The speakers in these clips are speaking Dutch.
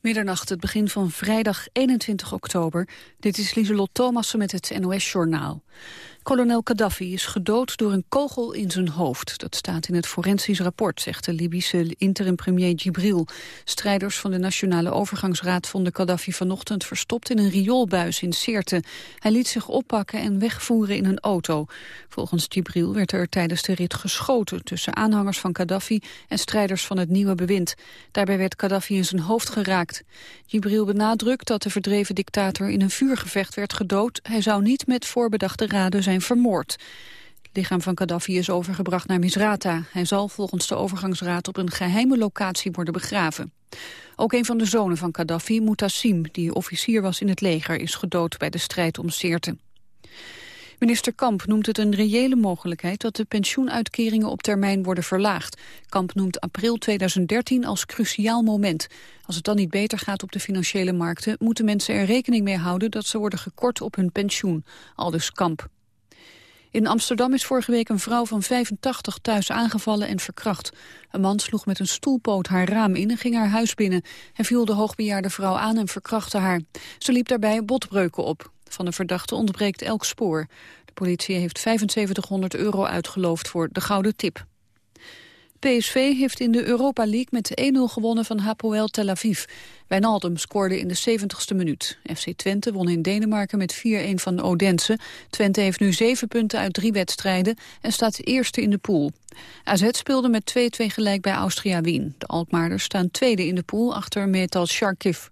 Middernacht, het begin van vrijdag 21 oktober. Dit is Lieselot Thomassen met het NOS-journaal. Kolonel Gaddafi is gedood door een kogel in zijn hoofd. Dat staat in het forensisch rapport, zegt de Libische interim-premier Gibril. Strijders van de Nationale Overgangsraad vonden Gaddafi vanochtend verstopt in een rioolbuis in Sirte. Hij liet zich oppakken en wegvoeren in een auto. Volgens Gibril werd er tijdens de rit geschoten tussen aanhangers van Gaddafi en strijders van het nieuwe bewind. Daarbij werd Gaddafi in zijn hoofd geraakt. Gibril benadrukt dat de verdreven dictator in een vuurgevecht werd gedood. Hij zou niet met voorbedachte raden zijn vermoord. Het lichaam van Gaddafi is overgebracht naar Misrata. Hij zal volgens de overgangsraad op een geheime locatie worden begraven. Ook een van de zonen van Gaddafi, Mutassim, die officier was in het leger, is gedood bij de strijd om Sirte. Minister Kamp noemt het een reële mogelijkheid dat de pensioenuitkeringen op termijn worden verlaagd. Kamp noemt april 2013 als cruciaal moment. Als het dan niet beter gaat op de financiële markten, moeten mensen er rekening mee houden dat ze worden gekort op hun pensioen. Aldus Kamp. In Amsterdam is vorige week een vrouw van 85 thuis aangevallen en verkracht. Een man sloeg met een stoelpoot haar raam in en ging haar huis binnen. Hij viel de hoogbejaarde vrouw aan en verkrachtte haar. Ze liep daarbij botbreuken op. Van de verdachte ontbreekt elk spoor. De politie heeft 7500 euro uitgeloofd voor de gouden tip. PSV heeft in de Europa League met 1-0 gewonnen van Hapoel Tel Aviv. Wijnaldum scoorde in de 70ste minuut. FC Twente won in Denemarken met 4-1 van Odense. Twente heeft nu 7 punten uit drie wedstrijden en staat eerste in de pool. AZ speelde met 2-2 gelijk bij Austria Wien. De Alkmaarders staan tweede in de pool achter Metal Sharkiv.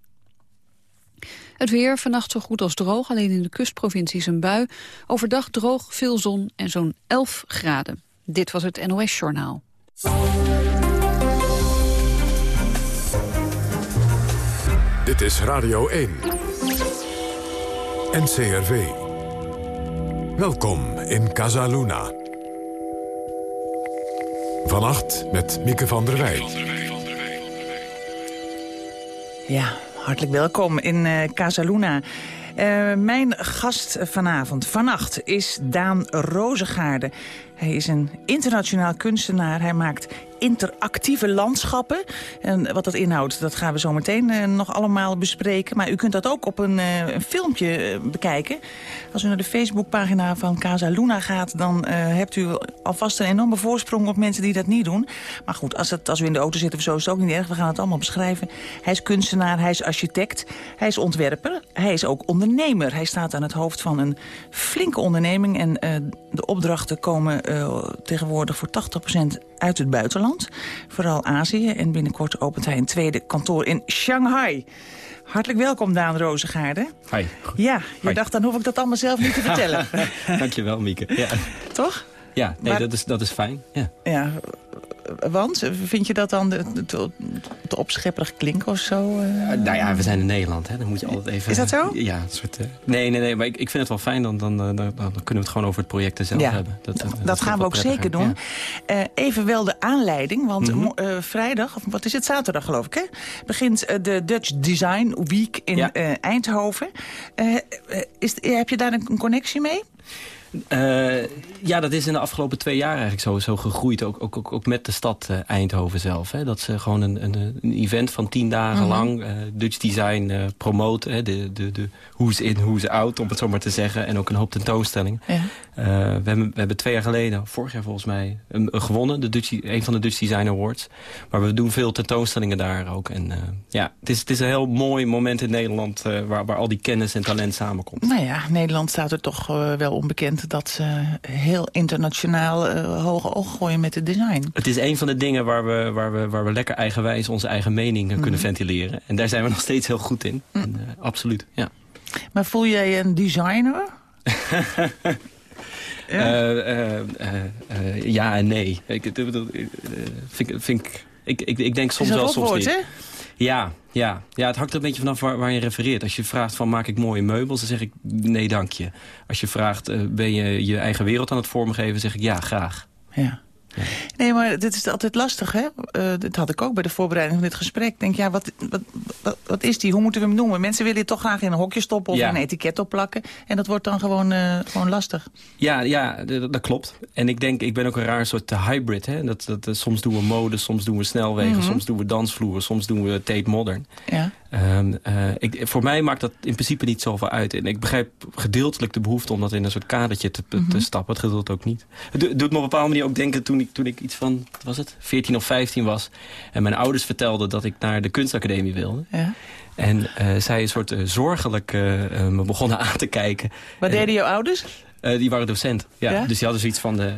Het weer vannacht zo goed als droog, alleen in de kustprovincies een bui. Overdag droog, veel zon en zo'n 11 graden. Dit was het NOS Journaal. Dit is Radio 1. NCRV. Welkom in Casaluna. Vannacht met Mieke van der Wij. Ja, hartelijk welkom in uh, Casaluna. Uh, mijn gast vanavond, vannacht, is Daan Rozengaarde. Hij is een internationaal kunstenaar. Hij maakt interactieve landschappen. En wat dat inhoudt, dat gaan we zo meteen uh, nog allemaal bespreken. Maar u kunt dat ook op een, uh, een filmpje uh, bekijken. Als u naar de Facebookpagina van Casa Luna gaat... dan hebt u alvast een enorme voorsprong op mensen die dat niet doen. Maar goed, als, het, als we in de auto zitten, zo is het ook niet erg. We gaan het allemaal beschrijven. Hij is kunstenaar, hij is architect, hij is ontwerper. Hij is ook ondernemer. Hij staat aan het hoofd van een flinke onderneming. En de opdrachten komen tegenwoordig voor 80% uit het buitenland. Vooral Azië. En binnenkort opent hij een tweede kantoor in Shanghai. Hartelijk welkom, Daan Rozengaarde. Hi. Ja, je dacht, dan hoef ik dat allemaal zelf niet te vertellen. Dankjewel, Mieke. Ja. Toch? Ja, nee, dat, is, dat is fijn. Ja. ja, want? Vind je dat dan te, te opschepperig klinken of zo? Uh... nou ja, we zijn in Nederland, hè. Dan moet je altijd even... Is dat zo? Ja, een soort... Uh... nee, nee, nee, maar ik, ik vind het wel fijn. Dan, dan, dan, dan, kunnen we het gewoon over het project zelf ja, hebben. Dat, dat, dat gaan we ook zeker doen. Ja. Even wel de aanleiding, want mm -hmm. vrijdag, of wat is het, zaterdag geloof ik, hè? Begint de Dutch Design Week in ja. Eindhoven. is, heb je daar een connectie mee? Uh, ja, dat is in de afgelopen twee jaar eigenlijk zo, zo gegroeid. Ook, ook, ook met de stad uh, Eindhoven zelf. Hè. Dat ze gewoon een, een, een event van tien dagen mm -hmm. lang uh, Dutch design promoten. Hè. De, de, de who's in, who's out, om het zo maar te zeggen. En ook een hoop tentoonstellingen. Ja. We, hebben, we hebben twee jaar geleden, vorig jaar volgens mij, een, een gewonnen. De Dutch, een van de Dutch Design Awards. Maar we doen veel tentoonstellingen daar ook. En ja, het is, het is een heel mooi moment in Nederland... waar, waar al die kennis en talent samenkomt. Nou ja, Nederland staat er toch wel onbekend dat ze heel internationaal hoge ogen gooien met het design. Het is een van de dingen waar we, waar we, waar we lekker eigenwijs onze eigen mening mm. kunnen ventileren. En daar zijn we nog steeds heel goed in. Mm. En, absoluut, ja. Maar voel jij een designer? ja. Uh, ja en nee. Ik, vind, vind, ik, ik, ik denk soms wel soms niet. Hè? Ja, ja. ja, het hangt er een beetje vanaf waar, waar, je refereert. Als je vraagt van maak ik mooie meubels, dan zeg ik nee dank je. Als je vraagt uh, ben je je eigen wereld aan het vormgeven, zeg ik ja graag. Ja. Nee, maar dit is altijd lastig, hè? Uh, dat had ik ook bij de voorbereiding van dit gesprek. Denk, ja, wat, wat, wat, wat, is die? Hoe moeten we hem noemen? Mensen willen het toch graag in een hokje stoppen of ja. een etiket opplakken. En dat wordt dan gewoon, uh, gewoon lastig. Ja, ja dat, dat, klopt. En ik denk, ik ben ook een raar soort hybrid. Hè? Dat, dat, soms doen we mode, soms doen we snelwegen, mm -hmm. soms doen we dansvloeren, soms doen we Tate Modern. Ja. Ehm, eh, ik, voor mij maakt dat in principe niet zoveel uit. En ik begrijp gedeeltelijk de behoefte om dat in een soort kadertje te, te mhm. stappen. Het geduld ook niet. Het doet me op een bepaalde manier ook denken toen ik, toen ik iets van, wat was het, 14 of 15 was. En mijn ouders vertelden dat ik naar de kunstacademie wilde. Ja. En uh, zij een soort uh, zorgelijk me begonnen aan te kijken. Wat deden jouw ouders? die waren docent. Ja. Dus die hadden zoiets van... de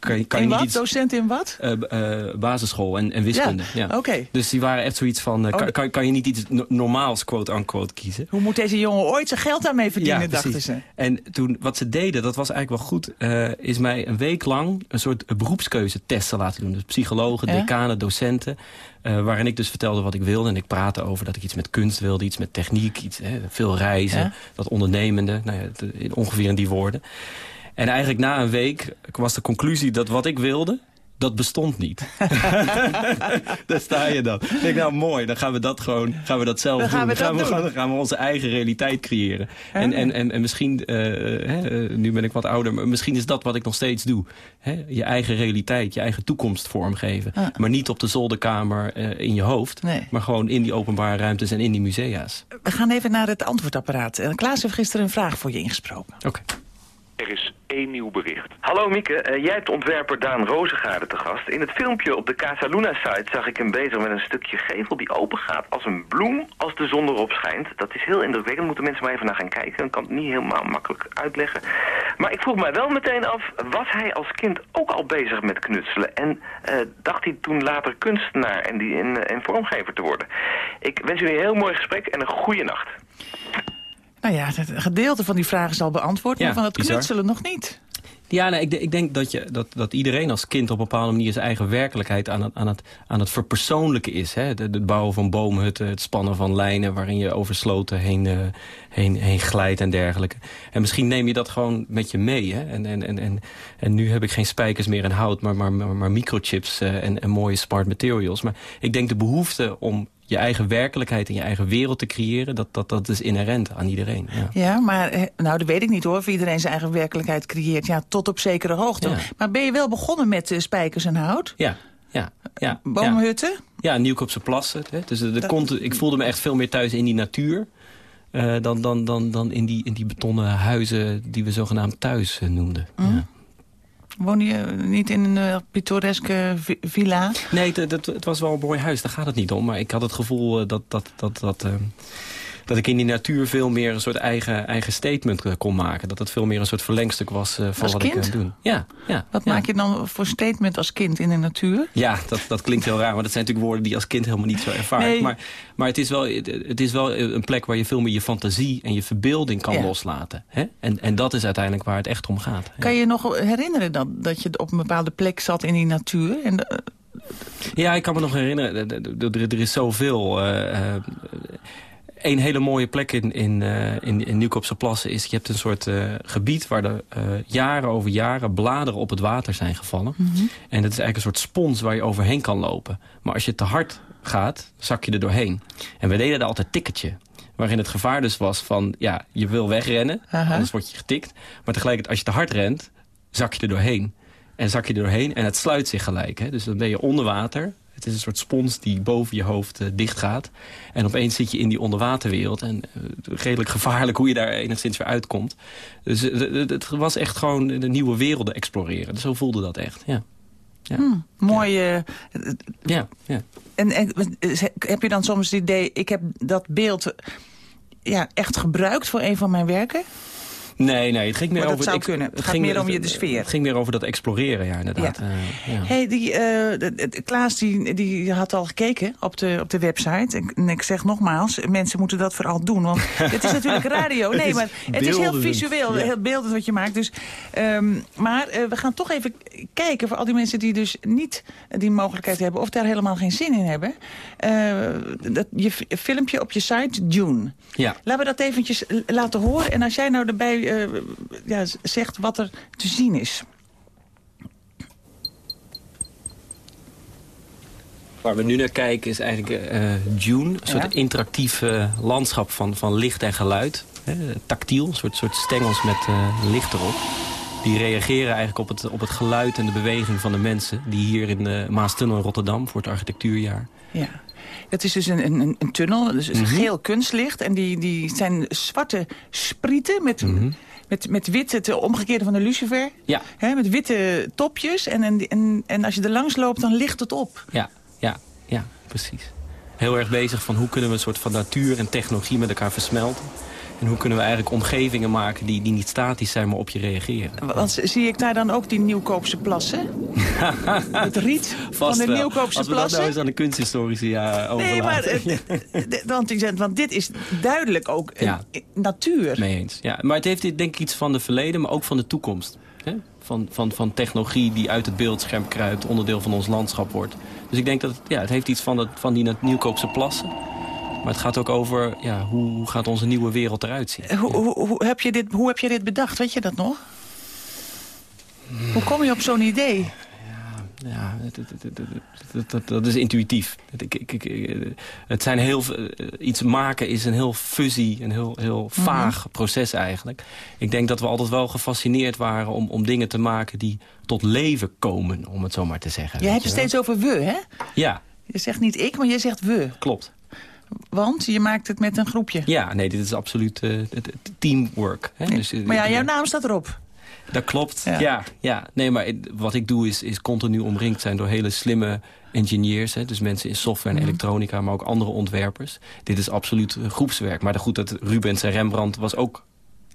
kan kan in je wat? Iets, Docent in wat? Uh, uh, basisschool en, en wiskunde. Ja, ja. oké. Dus die waren echt zoiets van, uh, kan, kan, kan, je niet iets normaals quote-unquote kiezen? Hoe moet deze jongen ooit zijn geld daarmee verdienen, ja, dachten ze. En toen, wat ze deden, dat was eigenlijk wel goed, is mij een week lang een soort beroepskeuzetest te laten doen. Dus psychologen, decanen, docenten. waarin ik dus vertelde wat ik wilde. En ik praatte over dat ik iets met kunst wilde, iets met techniek, iets, veel reizen, dat ondernemende. Nou ja, ongeveer in die woorden. En eigenlijk na een week was de conclusie dat wat ik wilde dat bestond niet. Daar sta je dan. Ik denk, nou mooi, dan gaan we dat gewoon, gaan we dat zelf dan doen. Gaan we dan, gaan we, dan gaan we onze eigen realiteit creëren. En, en, en, en misschien, uh, nu ben ik wat ouder, maar misschien is dat wat ik nog steeds doe. Hè? Je eigen realiteit, je eigen toekomst vormgeven. Maar niet op de zolderkamer uh, in je hoofd, nee. maar gewoon in die openbare ruimtes en in die musea's. We gaan even naar het antwoordapparaat. Klaas heeft gisteren een vraag voor je ingesproken. Oké. Er is één nieuw bericht. Hallo Mieke, uh, jij hebt ontwerper Daan Rozengaarde te gast. In het filmpje op de Casa Luna site zag ik hem bezig met een stukje gevel die open gaat als een bloem als de zon erop schijnt. Dat is heel indrukwekkend, moeten mensen maar even naar gaan kijken. Ik kan het niet helemaal makkelijk uitleggen. Maar ik vroeg mij wel meteen af, was hij als kind ook al bezig met knutselen? En uh, dacht hij toen later kunstenaar en, die in, en vormgever te worden? Ik wens jullie een heel mooi gesprek en een goede nacht. Nou ja, het gedeelte van die vraag is al beantwoord, maar van het knutselen nog niet. Ja, nee, ik, ik, denk dat, je, dat, dat iedereen als kind op een bepaalde manier zijn eigen werkelijkheid aan het, aan het, aan het verpersoonlijken is. Hè? Het, bouwen van boomhutten, het spannen van lijnen waarin je over sloten heen, uh, heen, heen glijdt en dergelijke. En misschien neem je dat gewoon met je mee. Hè? En, en, en, en, en nu heb ik geen spijkers meer in hout, maar, maar, maar, maar microchips uh, en, en mooie smart materials. Maar ik denk de behoefte om je eigen werkelijkheid en je eigen wereld te creëren... dat, dat, dat is inherent aan iedereen. Ja. ja, maar eh, nou, dat weet ik niet hoor, of iedereen zijn eigen werkelijkheid creëert. Ja, tot op zekere hoogte. Maar ben je wel begonnen met uh, spijkers en hout? Ja, ja. ja Boomhutten? Ja, Nieuwkoopse plassen. Hè. Dus de, de ik voelde me echt veel meer thuis in die natuur... Uh, dan, dan, dan, dan in, die, in die betonnen huizen die we zogenaamd thuis noemden. Mm. Ja. Woon je niet in een uh, pittoreske villa? Nee, het was wel een mooi huis, daar gaat het niet om. Maar ik had het gevoel eh, dat, dat, dat, dat, uh, dat ik in die natuur veel meer een soort eigen, eigen statement eh, kon maken. Dat het veel meer een soort verlengstuk was uh, van wat kind? ik doen. Ja, ja. Wat maak je dan voor statement als kind in de natuur? Ja, dat, dat klinkt heel raar. Maar dat zijn natuurlijk woorden die als kind helemaal niet zo ervaart. Maar, maar het, is wel, het is wel een plek waar je veel meer je fantasie en je verbeelding kan loslaten. Hè? En, en dat is uiteindelijk waar het echt om gaat. Kan je je nog herinneren dat, dat je op een bepaalde plek zat in die natuur? En ja, ik kan me nog herinneren. Er, er is zoveel... Uh, een hele mooie plek in, in, uh, in, in Nieuwkoopse Plassen is... je hebt een soort uh, gebied waar de uh, jaren over jaren bladeren op het water zijn gevallen. Mm -hmm. En dat is eigenlijk een soort spons waar je overheen kan lopen. Maar als je te hard gaat, zak je er doorheen. En we deden daar altijd ticketje. Waarin het gevaar dus was van, ja, je wil wegrennen, anders word je getikt. Maar tegelijkertijd, als je te hard rent, zak je er doorheen. En zak je er doorheen en het sluit zich gelijk. Hè? Dus dan ben je onder water het is een soort spons die boven je hoofd uh, dicht gaat. En opeens zit je in die onderwaterwereld. En uh, redelijk gevaarlijk hoe je daar enigszins weer uitkomt. Dus uh, het was echt gewoon de nieuwe werelden exploreren. Zo voelde dat echt, ja. ja. Hmm, mooi. Ja. ja, ja. En, en heb je dan soms het idee... ik heb dat beeld ja, echt gebruikt voor een van mijn werken? Nee, nee, het ging meer maar over... zou het, kunnen. Het, ging meer om je de sfeer. Het ging meer over dat exploreren, ja, inderdaad. Ja. Uh, ja. Hey, die, uh, Klaas die, die had al gekeken op de, op de website. En ik zeg nogmaals, mensen moeten dat vooral doen. Want het is natuurlijk radio. Nee, maar het is heel visueel, ja. heel beeldend wat je maakt. Dus, um, maar uh, we gaan toch even kijken voor al die mensen die dus niet die mogelijkheid hebben... of daar helemaal geen zin in hebben. dat, je filmpje op je site, June. Ja. Laten we dat eventjes laten horen. En als jij nou erbij uh, ja, zegt wat er te zien is. Waar we nu naar kijken is eigenlijk uh, June. Een soort ja. interactief uh, landschap van, van licht en geluid. Hè, tactiel, een soort, soort stengels met licht erop. Die reageren eigenlijk op het, op het geluid en de beweging van de mensen... die hier in de Maastunnel in Rotterdam voor het architectuurjaar... Ja. Dat is dus een, een, een tunnel, dus een geel kunstlicht. En die, die zijn zwarte sprieten met, met, met witte, het omgekeerde van de lucifer. Ja. Hè, met witte topjes. En, en, en, en als je er langs loopt, dan ligt het op. Ja, ja, ja, precies. Heel erg bezig van hoe kunnen we een soort van natuur en technologie met elkaar versmelten. En hoe kunnen we eigenlijk omgevingen maken die, die niet statisch zijn, maar op je reageren. Want zie ik daar dan ook die Nieuwkoopse plassen? het riet van de wel. Nieuwkoopse Als we dat plassen? nou eens aan de kunsthistorici ja, overlaten. Nee, maar eh, want, want dit is duidelijk ook Ja. natuur. Mee eens. Ja, maar het heeft denk ik iets van de verleden, maar ook van de toekomst. Hè? Van, van, van technologie die uit het beeldscherm kruipt, onderdeel van ons landschap wordt. Dus ik denk dat het, ja, het heeft iets van, het, van die Nieuwkoopse plassen. Maar het gaat ook over ja, hoe, gaat onze nieuwe wereld eruit zien. Hoe, hoe, hoe, heb je dit, hoe heb je dit bedacht? Weet je dat nog? Hoe kom je op zo'n idee? Ja, het- dat, dat is intuïtief. Het, het zijn heel, eh, iets maken is een heel fuzzy, een heel, heel vaag proces eigenlijk. Ik denk dat we altijd wel gefascineerd waren om, om dingen te maken die tot leven komen, om het zo maar te zeggen. Je hebt het steeds over we, hè? Ja, Je zegt niet ik, maar je zegt we. klopt. Want je maakt het met een groepje. Ja, nee, dit is absoluut het teamwork. Hè? Dus, eh, Maar ja, jouw naam staat erop. Dat klopt, Ja. ja. ja, Nee, maar wat ik doe is, is continu omringd zijn door hele slimme engineers. Hè? Dus mensen in software Mhm. en elektronica, maar ook andere ontwerpers. Dit is absoluut eh, groepswerk. Maar goed, dat Rubens en Rembrandt was ook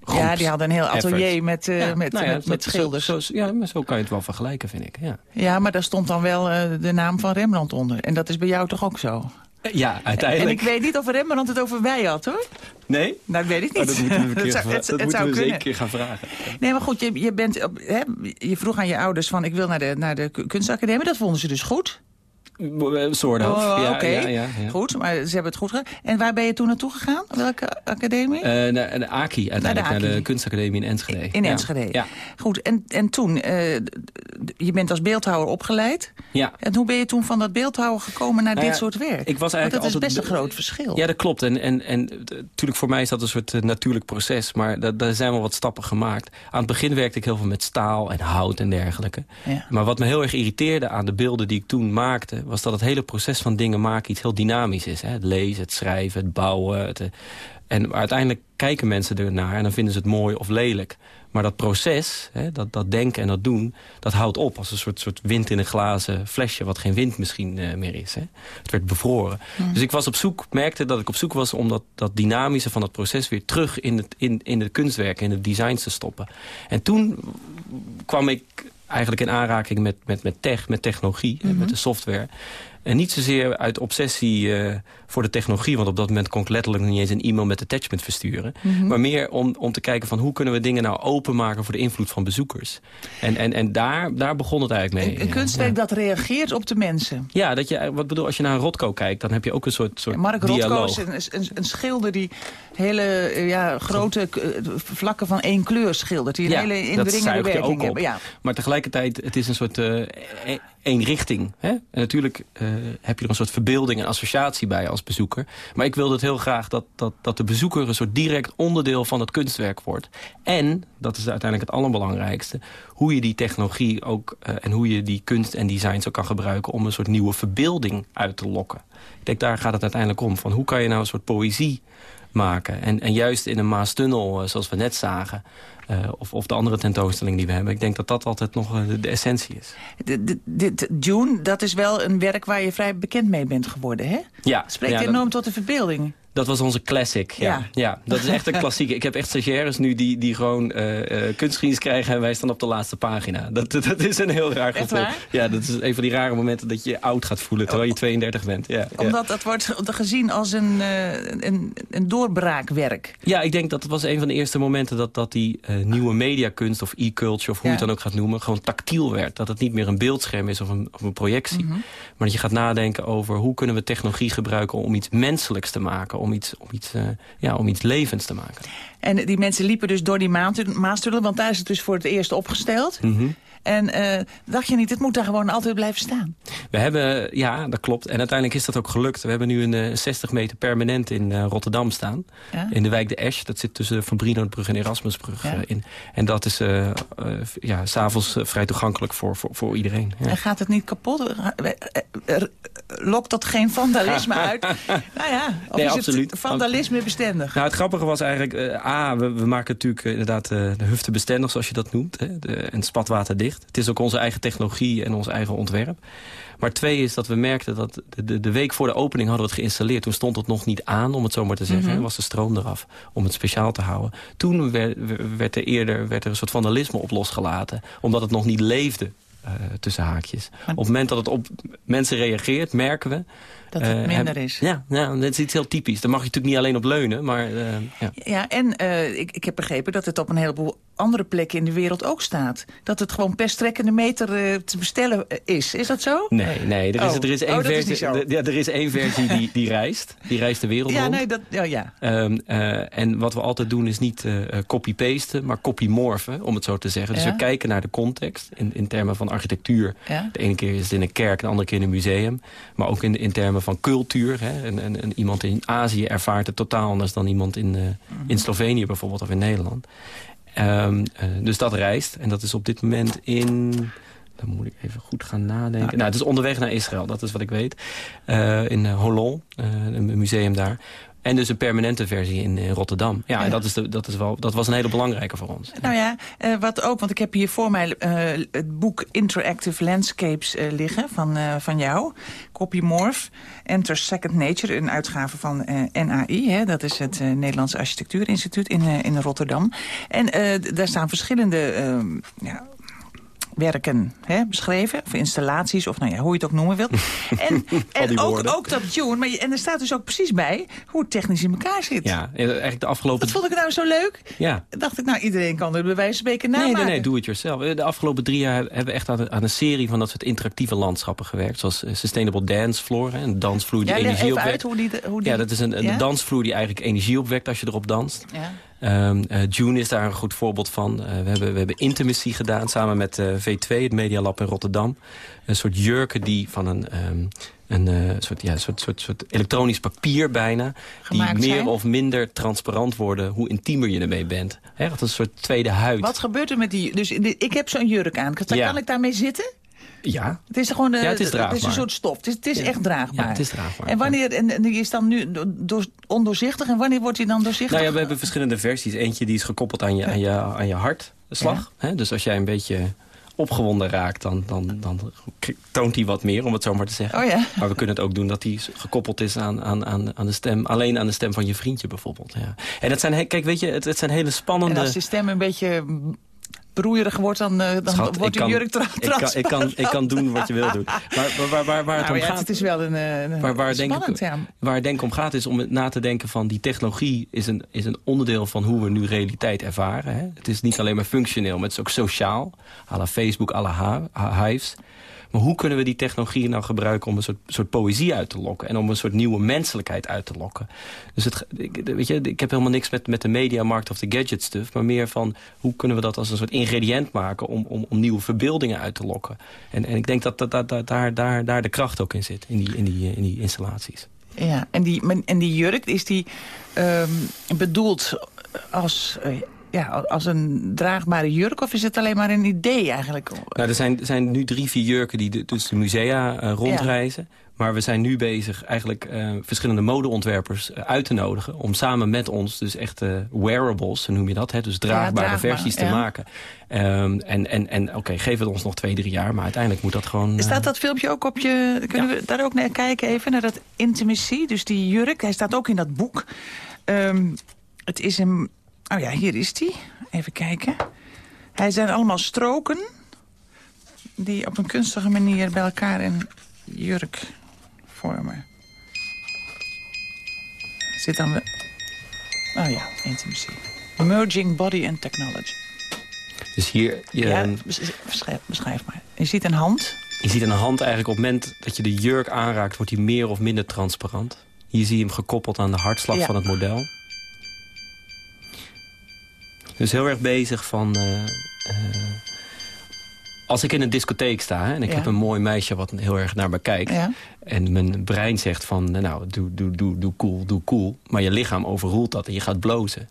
groeps Ja, die hadden een heel atelier effort. met, Ja, met, nou ja, met, schilders. Zo, zo- ja, maar zo kan je het wel vergelijken, vind ik. Ja, Ja, maar daar stond dan wel de naam van Rembrandt onder. En dat is bij jou toch ook zo? Ja En uiteindelijk. ik weet niet of Rembrandt het over wij had, hoor. Nee? Nou, dat weet ik Oh, niet. dat moeten we, een keer zou, het, dat het moeten kunnen. zeker gaan vragen. Nee, maar goed, je, je, bent hè, je vroeg aan je ouders van... ik wil naar de, naar de kunstacademie. Dat vonden ze dus goed. Soort of. Oh, ja, Oké, ja, ja, ja. goed. Maar ze hebben het goed gedaan. En waar ben je toen naartoe gegaan? Welke academie? Eh, naar de AKI uiteindelijk, naar de, kunstacademie in Enschede. In. Enschede. Ja. Goed, en, en toen, eh, je bent als beeldhouwer opgeleid. ja. En hoe ben je toen van dat beeldhouwer gekomen naar Nou dit soort werk? ik was eigenlijk Want dat is altijd best een groot verschil. Ja, dat klopt. En, en, en natuurlijk voor mij is dat een soort eh, natuurlijk proces. Maar da- daar zijn wel wat stappen gemaakt. Aan het begin werkte ik heel veel met staal en hout en dergelijke. Maar wat me heel erg irriteerde aan de beelden die ik toen maakte... was dat het hele proces van dingen maken iets heel dynamisch is. Hè? Het lezen, het schrijven, het bouwen. Het, eh, en uiteindelijk kijken mensen ernaar en dan vinden ze het mooi of lelijk. Maar dat proces, hè, dat, dat denken en dat doen, dat houdt op als een soort, soort wind in een glazen flesje... wat geen wind misschien eh, meer is. Hè. Het werd bevroren. Dus ik was op zoek, merkte dat ik op zoek was om dat, dat dynamische van dat proces... weer terug in het, in, in de kunstwerken, in de designs te stoppen. En toen kwam ik eigenlijk in aanraking met, met, met tech, met technologie, hè, met de software... En niet zozeer uit obsessie eh, voor de technologie... want op dat moment kon ik letterlijk niet eens een e-mail met attachment versturen. Maar meer om, om te kijken van hoe kunnen we dingen nou openmaken... voor de invloed van bezoekers. En, en, en daar, daar begon het eigenlijk mee. Een, een ja. kunstwerk dat reageert op de mensen. Ja, dat je, wat bedoel, als je naar een Rotko kijkt... dan heb je ook een soort, soort Mark Rotko dialoog. is een, een, een schilder die hele eh, ja, grote eh, vlakken van één kleur schildert. Die een Ja, hele indringende werking hebben. Ja. Maar tegelijkertijd, het is een soort eh, e- één richting. Hè? En natuurlijk eh, heb je er een soort verbeelding en associatie bij als bezoeker. Maar ik wilde het heel graag dat, dat, dat de bezoeker een soort direct onderdeel van het kunstwerk wordt. En, dat is uiteindelijk het allerbelangrijkste, hoe je die technologie ook eh, en hoe je die kunst en design zo kan gebruiken om een soort nieuwe verbeelding uit te lokken. Ik denk, daar gaat het uiteindelijk om. Van hoe kan je nou een soort poëzie maken. En, en juist in een Maastunnel, eh, zoals we net zagen... eh, of, of de andere tentoonstelling die we hebben. Ik denk dat dat altijd nog eh, de, de essentie is. De- de- Dit June, dat is wel een werk waar je vrij bekend mee bent geworden, hè? Ja, Spreekt ja, dat- enorm tot de verbeelding. Dat was onze classic, ja. Ja. ja. dat is echt een klassiek. Ik heb echt stagiaires nu die, die gewoon eh kunstgeschiedenis krijgen... en wij staan op de laatste pagina. Dat, dat is een heel raar gevoel. Ja, dat is een van die rare momenten dat je je oud gaat voelen... terwijl je 32 bent. Ja, ja. Omdat dat wordt gezien als een, eh, een, een doorbraakwerk. Ja, ik denk dat het was een van de eerste momenten... dat, dat die nieuwe mediakunst of e-culture, of hoe je het dan ook gaat noemen... gewoon tactiel werd. Dat het niet meer een beeldscherm is of een, of een projectie. Maar dat je gaat nadenken over hoe kunnen we technologie gebruiken... om iets menselijks te maken. Om iets, om iets, eh, ja, om iets levends te maken. En die mensen liepen dus door die Maastunnel, want daar is het dus voor het eerst opgesteld. Mhm. En uh, dacht je niet, het moet daar gewoon altijd blijven staan? We hebben, ja, dat klopt. En uiteindelijk is dat ook gelukt. We hebben nu een uh, 60 meter permanent in uh, Rotterdam staan. Ja? In de wijk de Esch. Dat zit tussen Van Brinobrug en Erasmusbrug ja. in. En dat is ja, s'avonds vrij toegankelijk voor, voor, voor iedereen. Ja. En gaat het niet kapot? Lokt dat geen vandalisme uit? nou ja, of nee, is absoluut. het vandalisme bestendig? Nou, het grappige was eigenlijk... A, we, we, maken natuurlijk inderdaad de hufte bestendig, zoals je dat noemt. Hè, de, en het Het is ook onze eigen technologie en ons eigen ontwerp. Maar twee is dat we merkten dat de, de week voor de opening hadden we het geïnstalleerd. Toen stond het nog niet aan, om het zo maar te zeggen. Mm -hmm. was de stroom eraf, om het speciaal te houden. Toen werd, werd, er eerder werd er een soort vandalisme op losgelaten. Omdat het nog niet leefde, uh, tussen haakjes. Op het moment dat het op mensen reageert, merken we... Dat het uh, minder is. Ja, ja, dat is iets heel typisch. Daar mag je natuurlijk niet alleen op leunen, maar... Uh, ja. ja, en ik, ik heb begrepen dat het op een heleboel andere plekken in de wereld ook staat. Dat het gewoon per strekkende meter te bestellen is. Is dat zo? Nee, nee er, is, oh. er is één oh, versie, is ja, er is één versie die, die reist. Die reist de wereld ja, rond. Nee, dat, ja. Um, uh, en wat we altijd doen is niet copy-pasten, maar copy-morphen, om het zo te zeggen. Dus Ja. we kijken naar de context in, in termen van architectuur. Ja. De ene keer is het in een kerk, de andere keer in een museum. Maar ook in, in termen van cultuur. Hè. En, en, en iemand in Azië ervaart het totaal anders dan iemand in, Mhm. in Slovenië bijvoorbeeld of in Nederland. Um, uh, dus dat reist. En dat is op dit moment in... Dan moet ik even goed gaan nadenken. Nou, het is onderweg naar Israël, dat is wat ik weet. Uh, in Holon, een museum daar. En dus een permanente versie in, in Rotterdam. Ja, Ja. En dat, is de, dat, is wel, dat was een hele belangrijke voor ons. Nou ja, eh, wat ook, want ik heb hier voor mij eh, het boek Interactive Landscapes eh, liggen van, van jou. Copymorph, Enter Second Nature, een uitgave van NAI. Hè, dat is het Nederlandse Architectuurinstituut in, in Rotterdam. En daar staan verschillende ehm, ja, werken hè, beschreven. Of installaties, of nou ja, hoe je het ook noemen wilt. En, ook, ook dat tune. Maar en er staat dus ook precies bij hoe het technisch in elkaar zit. Ja, eigenlijk de afgelopen... Dat vond ik nou zo leuk. Ja. dacht ik, nou, iedereen kan er bij wijze van spreken Nee, namaken. nee, nee, doe het yourself. Eh, De afgelopen drie jaar hebben we echt aan, aan een serie van dat soort interactieve landschappen gewerkt. Zoals eh, Sustainable Dance Floor, hè, een dansvloer die Ja, energie opwekt. uit hoe die... hoe die Ja, dat is een, een Ja? dansvloer die eigenlijk energie opwekt als je erop danst. Ja. Um, uh, June is daar een goed voorbeeld van. Uh, we, hebben, we hebben Intimacy gedaan samen met uh, V2, het Medialab in Rotterdam. Een soort jurken die van een, um, een soort, ja, soort, soort, soort elektronisch papier bijna... Gemaakt die meer zijn? of minder transparant worden hoe intiemer je ermee bent. Dat is een soort tweede huid. Wat gebeurt er met die... Dus ik heb zo'n jurk aan. Kan, Ja. kan ik daarmee zitten? Ja, Het is gewoon... eh, Ja, het is Het is een soort stof. Het is, het is echt draagbaar. ja, het is draagbaar. En wanneer... En, en die is dan nu do- door, ondoorzichtig. En wanneer wordt hij dan doorzichtig? Nou ja, we hebben verschillende versies. Eentje die is gekoppeld aan je, aan je, aan je hartslag. Hè? Dus als jij een beetje opgewonden raakt, dan, dan, dan toont hij wat meer, om het zo maar te zeggen. Oh ja. Maar we kunnen het ook doen dat hij gekoppeld is aan, aan, aan, de stem, alleen aan de stem van je vriendje bijvoorbeeld. Ja. En het zijn, kijk, weet je, het, het zijn hele En spannende... als die stem een beetje broeierig wordt, dan, eh, dan Schat, wordt kan- jurk tra ik kan, ik, kan, ik kan doen wat je wil doen. Maar waar, waar, waar, het Nou om ja, gaat... het is wel een, eh, een Waar, waar, denk ik, ja. waar het denk ik om gaat is om na te denken van die technologie is een, is een onderdeel van hoe we nu realiteit ervaren. Hè? Het is niet alleen maar functioneel, maar het is ook sociaal. la Facebook, à la Hi- Hives. Maar hoe kunnen we die technologie nou gebruiken om een soort, soort poëzie uit te lokken? En om een soort nieuwe menselijkheid uit te lokken? Dus het, ik, weet je, ik heb helemaal niks met, met de mediamarkt of de gadget stuff. Maar meer van hoe kunnen we dat als een soort ingrediënt maken om, om, om nieuwe verbeeldingen uit te lokken? En, en ik denk dat, dat, dat, dat daar, daar, daar de kracht ook in zit, in die, in die, in die installaties. Ja, en die, en die jurk, is die ehm, bedoeld als, eh, ja, als een draagbare jurk? Of is het alleen maar een idee eigenlijk? Nou, er zijn, zijn nu drie, vier jurken die de, dus de musea eh, rondreizen. Maar we zijn nu bezig eigenlijk eh, verschillende modeontwerpers eh, uit te nodigen... om samen met ons dus echt wearables, zo noem je dat, hè, dus draagbare draagbaar, versies te maken. Ehm, en en, en oké, geef het ons nog twee, drie jaar, maar uiteindelijk moet dat gewoon... Staat dat filmpje ook op je... Kunnen we daar ook naar kijken even, naar dat intimacy? Dus die jurk, hij staat ook in dat boek. Ehm, het is een... Oh ja, hier is die. Even kijken. Hij zijn allemaal stroken... die op een kunstige manier bij elkaar een jurk vormen. Zit dan... we- Oh ja, intimacy. Merging body and technology. Dus hier, je, Ja, bes- beschrijf, beschrijf maar. Je ziet een hand. je ziet een hand eigenlijk op het moment dat je de jurk aanraakt... wordt die meer of minder transparant. Hier zie je hem gekoppeld aan de hartslag Ja. van het model. Dus heel erg bezig van... eh, eh, als ik in een discotheek sta hè, en ik Ja. heb een mooi meisje wat heel erg naar me kijkt... Ja. en mijn brein zegt van, nou, doe, doe, doe, doe cool, doe cool... maar je lichaam overroelt dat en je gaat blozen.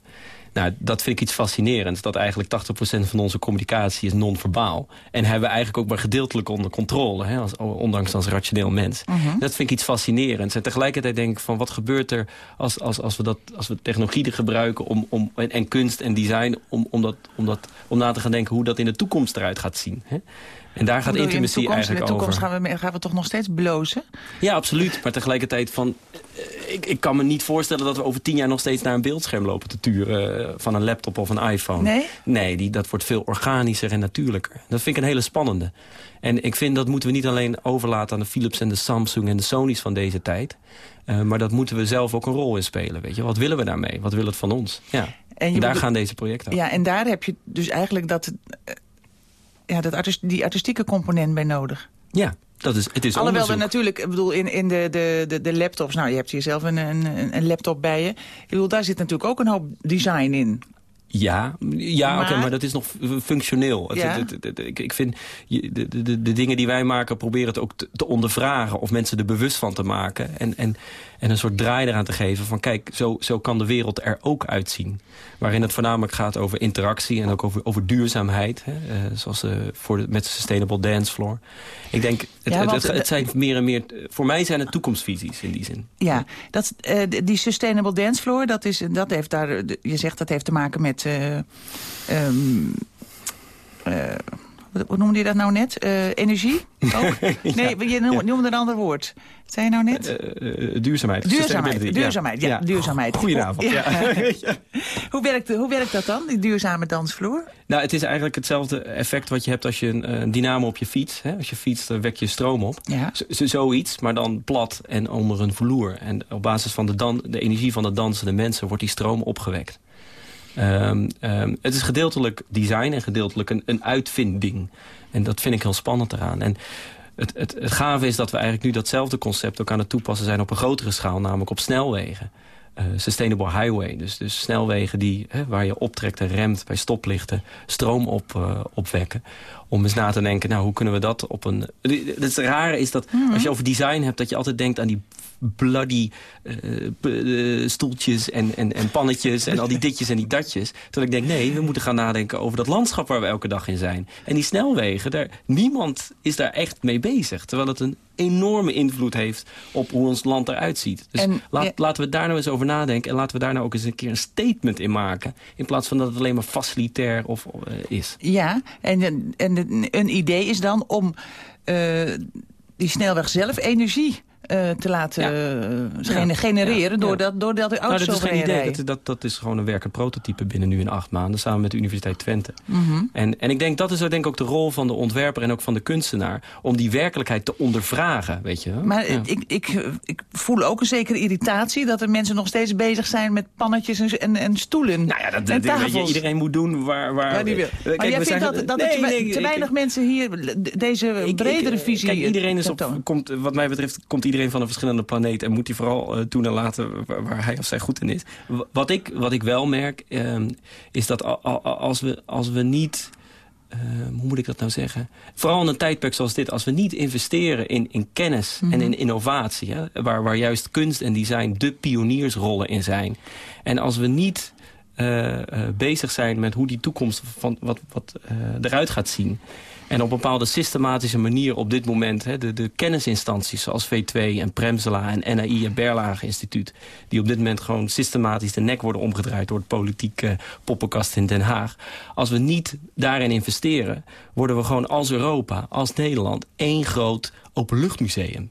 Nou, dat vind ik iets fascinerends. Dat eigenlijk 80% van onze communicatie is non-verbaal. En hebben we eigenlijk ook maar gedeeltelijk onder controle. Hè, als, ondanks als rationeel mens. Dat vind ik iets fascinerends. En tegelijkertijd denk ik van wat gebeurt er als, als, als, we, dat, als we technologie gebruiken om, om, en, en kunst en design... Om, om, dat, om, dat, om na te gaan denken hoe dat in de toekomst eruit gaat zien. Hè? En daar gaat je, in intimacy toekomst, in eigenlijk de toekomst over. gaan we, gaan we toch nog steeds blozen? Ja, absoluut. Maar tegelijkertijd van... eh, Ik, ik kan me niet voorstellen dat we over tien jaar nog steeds naar een beeldscherm lopen te turen... eh, van een laptop of een iPhone. Nee? Nee, die, dat wordt veel organischer en natuurlijker. Dat vind ik een hele spannende. En ik vind dat moeten we niet alleen overlaten aan de Philips en de Samsung en de Sony's van deze tijd. Eh, maar dat moeten we zelf ook een rol in spelen. Weet je? Wat willen we daarmee? Wat wil het van ons? Ja. En En daar gaan deze projecten over. Ja, en daar heb je dus eigenlijk dat, ja, dat artis- die artistieke component bij nodig. Ja, dat is, het is Alhoewel we natuurlijk, ik bedoel, in, in de, de, de, de laptops... Nou, je hebt hier zelf een, een, een laptop bij je. Ik bedoel, daar zit natuurlijk ook een hoop design in. Ja, ja oké, Maar- maar dat is nog functioneel. Het- Ja. het- het- het- ik, ik vind, de, de, de, de dingen die wij maken, proberen het ook te, te ondervragen... of mensen er bewust van te maken. En, en, en een soort draai eraan te geven van... kijk, zo, zo kan de wereld er ook uitzien. Waarin het voornamelijk gaat over interactie... en ook over, over duurzaamheid. Hè, eh, zoals eh, voor de, met Sustainable Dance Floor. Ik denk, het, Ja, het, want het, de- het zijn meer en meer... Voor mij zijn het toekomstvisies in die zin. Ja, dat, eh, die Sustainable Dance Floor, dat, is, dat heeft daar, je zegt dat heeft te maken met... wat- hoe noemde je dat nou net? Eh, energie? Ook? Nee, je noemde, een ander woord. Wat zei je nou net? Duurzaamheid. Duurzaamheid, duurzaamheid, ja, duurzaamheid. Goedenavond. Ja. Ja. hoe, werkt, hoe werkt dat dan, die duurzame dansvloer? Nou, het is eigenlijk hetzelfde effect wat je hebt als je een, een dynamo op je fiets. Hè? Als je fietst, dan wek je stroom op. Ja. Zoiets, maar dan plat en onder een vloer. En op basis van de, dan, de energie van de dansende mensen wordt die stroom opgewekt. Ehm, ehm, het is gedeeltelijk design en gedeeltelijk een, een uitvinding. En dat vind ik heel spannend eraan. En het, het, het gave is dat we eigenlijk nu datzelfde concept ook aan het toepassen zijn op een grotere schaal, namelijk op snelwegen. Eh, sustainable highway, dus, dus snelwegen die, hè, waar je optrekt en remt bij stoplichten, stroom op, eh, opwekken. Om eens na te denken, nou, hoe kunnen we dat op een... Het rare is dat als je over design hebt, dat je altijd denkt aan die bloody eh, eh, stoeltjes en, en, en pannetjes en al die ditjes en die datjes. Terwijl ik denk, nee, we moeten gaan nadenken over dat landschap waar we elke dag in zijn. En die snelwegen, daar, niemand is daar echt mee bezig. Terwijl het een enorme invloed heeft op hoe ons land eruit ziet. Dus En, laat, ja. laten we daar nou eens over nadenken. En laten we daar nou ook eens een keer een statement in maken. In plaats van dat het alleen maar facilitair of, eh, is. Ja, en, en een idee is dan om die snelweg zelf energie eh, te laten Ja. eh, genereren... Ja. Doordat, doordat de Nou, dat is geen idee. Dat, dat, dat is gewoon een werkend prototype binnen nu in acht maanden. Samen met de Universiteit Twente. Mhm. En, en ik denk dat is denk ik ook de rol van de ontwerper en ook van de kunstenaar. Om die werkelijkheid te ondervragen, weet je. Maar Ja. ik, ik, ik voel ook een zekere irritatie... dat er mensen nog steeds bezig zijn met pannetjes en, en, en stoelen Nou ja, dat, en dat- weet je, iedereen moet doen waar... waar Waar die wil. Eh, maar kijk, jij we vindt zijn- dat, dat Nee, te, we- nee, te ik- weinig mensen hier deze bredere ik- visie... Kijk, iedereen is op, komt, wat mij betreft komt iedereen van een verschillende planeet... en moet die vooral eh, doen en laten waar, waar hij of zij goed in is. Wat ik, wat ik wel merk, ehm, is dat als we, als we niet... eh, hoe moet ik dat nou zeggen? Vooral in een tijdperk zoals dit, als we niet investeren in, in kennis en in innovatie... Hè, waar, waar juist kunst en design de pioniersrollen in zijn... en als we niet eh, eh, bezig zijn met hoe die toekomst van wat, wat eruit gaat zien... En op een bepaalde systematische manier op dit moment... Hè, de, de kennisinstanties zoals V2 en Premsela en NAI en Berlage Instituut... die op dit moment gewoon systematisch de nek worden omgedraaid... door het politieke poppenkast in Den Haag. Als we niet daarin investeren... worden we gewoon als Europa, als Nederland... één groot openluchtmuseum.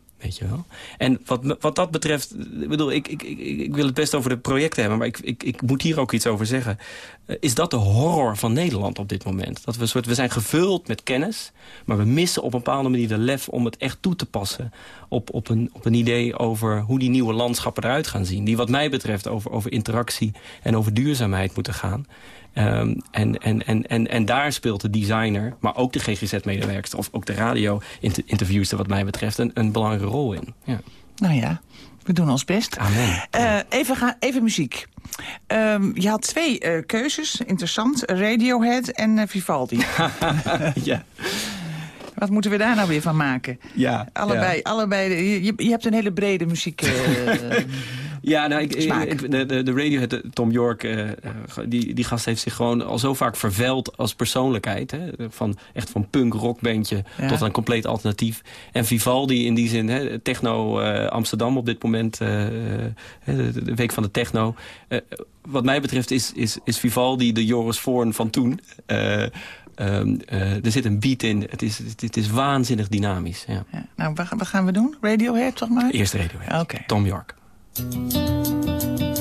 En wat, wat dat betreft, ik bedoel, ik, ik, ik, ik wil het best over de projecten hebben, maar ik, ik, ik moet hier ook iets over zeggen. Eh, is dat de horror van Nederland op dit moment? Dat we, soort, we zijn gevuld met kennis, maar we missen op een bepaalde manier de lef om het echt toe te passen op, op, een, op een idee over hoe die nieuwe landschappen eruit gaan zien. Die wat mij betreft over, over interactie en over duurzaamheid moeten gaan. Ehm, en, en, en, en, en daar speelt de designer, maar ook de GGZ-medewerkster... of ook de radio-interviewster wat mij betreft, een, een belangrijke rol in. Ja. Nou ja, we doen ons best. Amen. Eh, even, gaan, even muziek. Ehm, je had twee eh, keuzes, interessant. Radiohead en eh, Vivaldi. ja. Wat moeten we daar nou weer van maken? Ja, Allebei, allebei je, je- je hebt een hele brede muziek. eh, Ja, nou, ik, de, de, de Radiohead, de Tom York, eh, eh, die, die gast heeft zich gewoon al zo vaak vervuild als persoonlijkheid. Hè? Van, echt van punk rockbandje Ja. tot een compleet alternatief. En Vivaldi in die zin, hè, techno eh, Amsterdam op dit moment, eh, eh, de, de week van de techno. Eh, wat mij betreft is, is, is Vivaldi de Joris Voorn van toen. Eh, ehm, eh, er zit een beat in, het is, het, het is waanzinnig dynamisch. Ja. ja. Nou, wat, gaan we doen? Radiohead, toch maar? Eerste Radiohead. Tom York. Just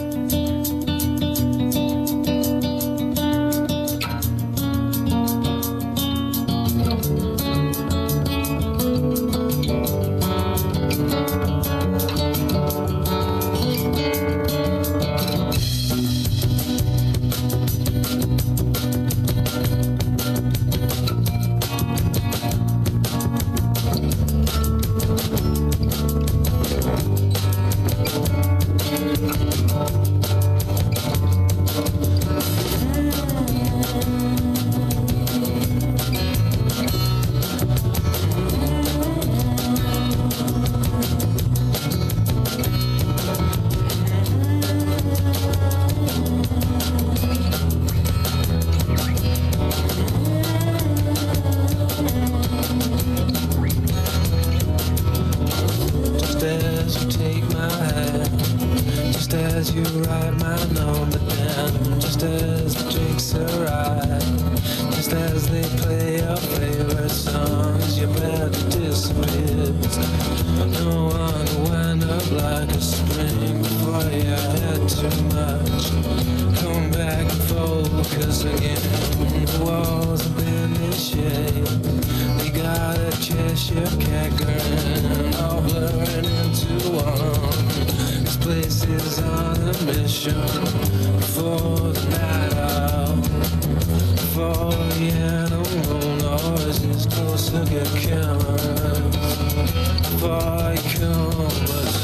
you write my number down, just as the drinks arrive, just as they play your favorite songs, about to disappear. No one to wind up like a spring before you had too much. Come back and focus again. The walls have been in shape. We got a Cheshire cat grin, all blurring into one. Place is on a mission before the night out. Before the animal noises closer get killers. Before you come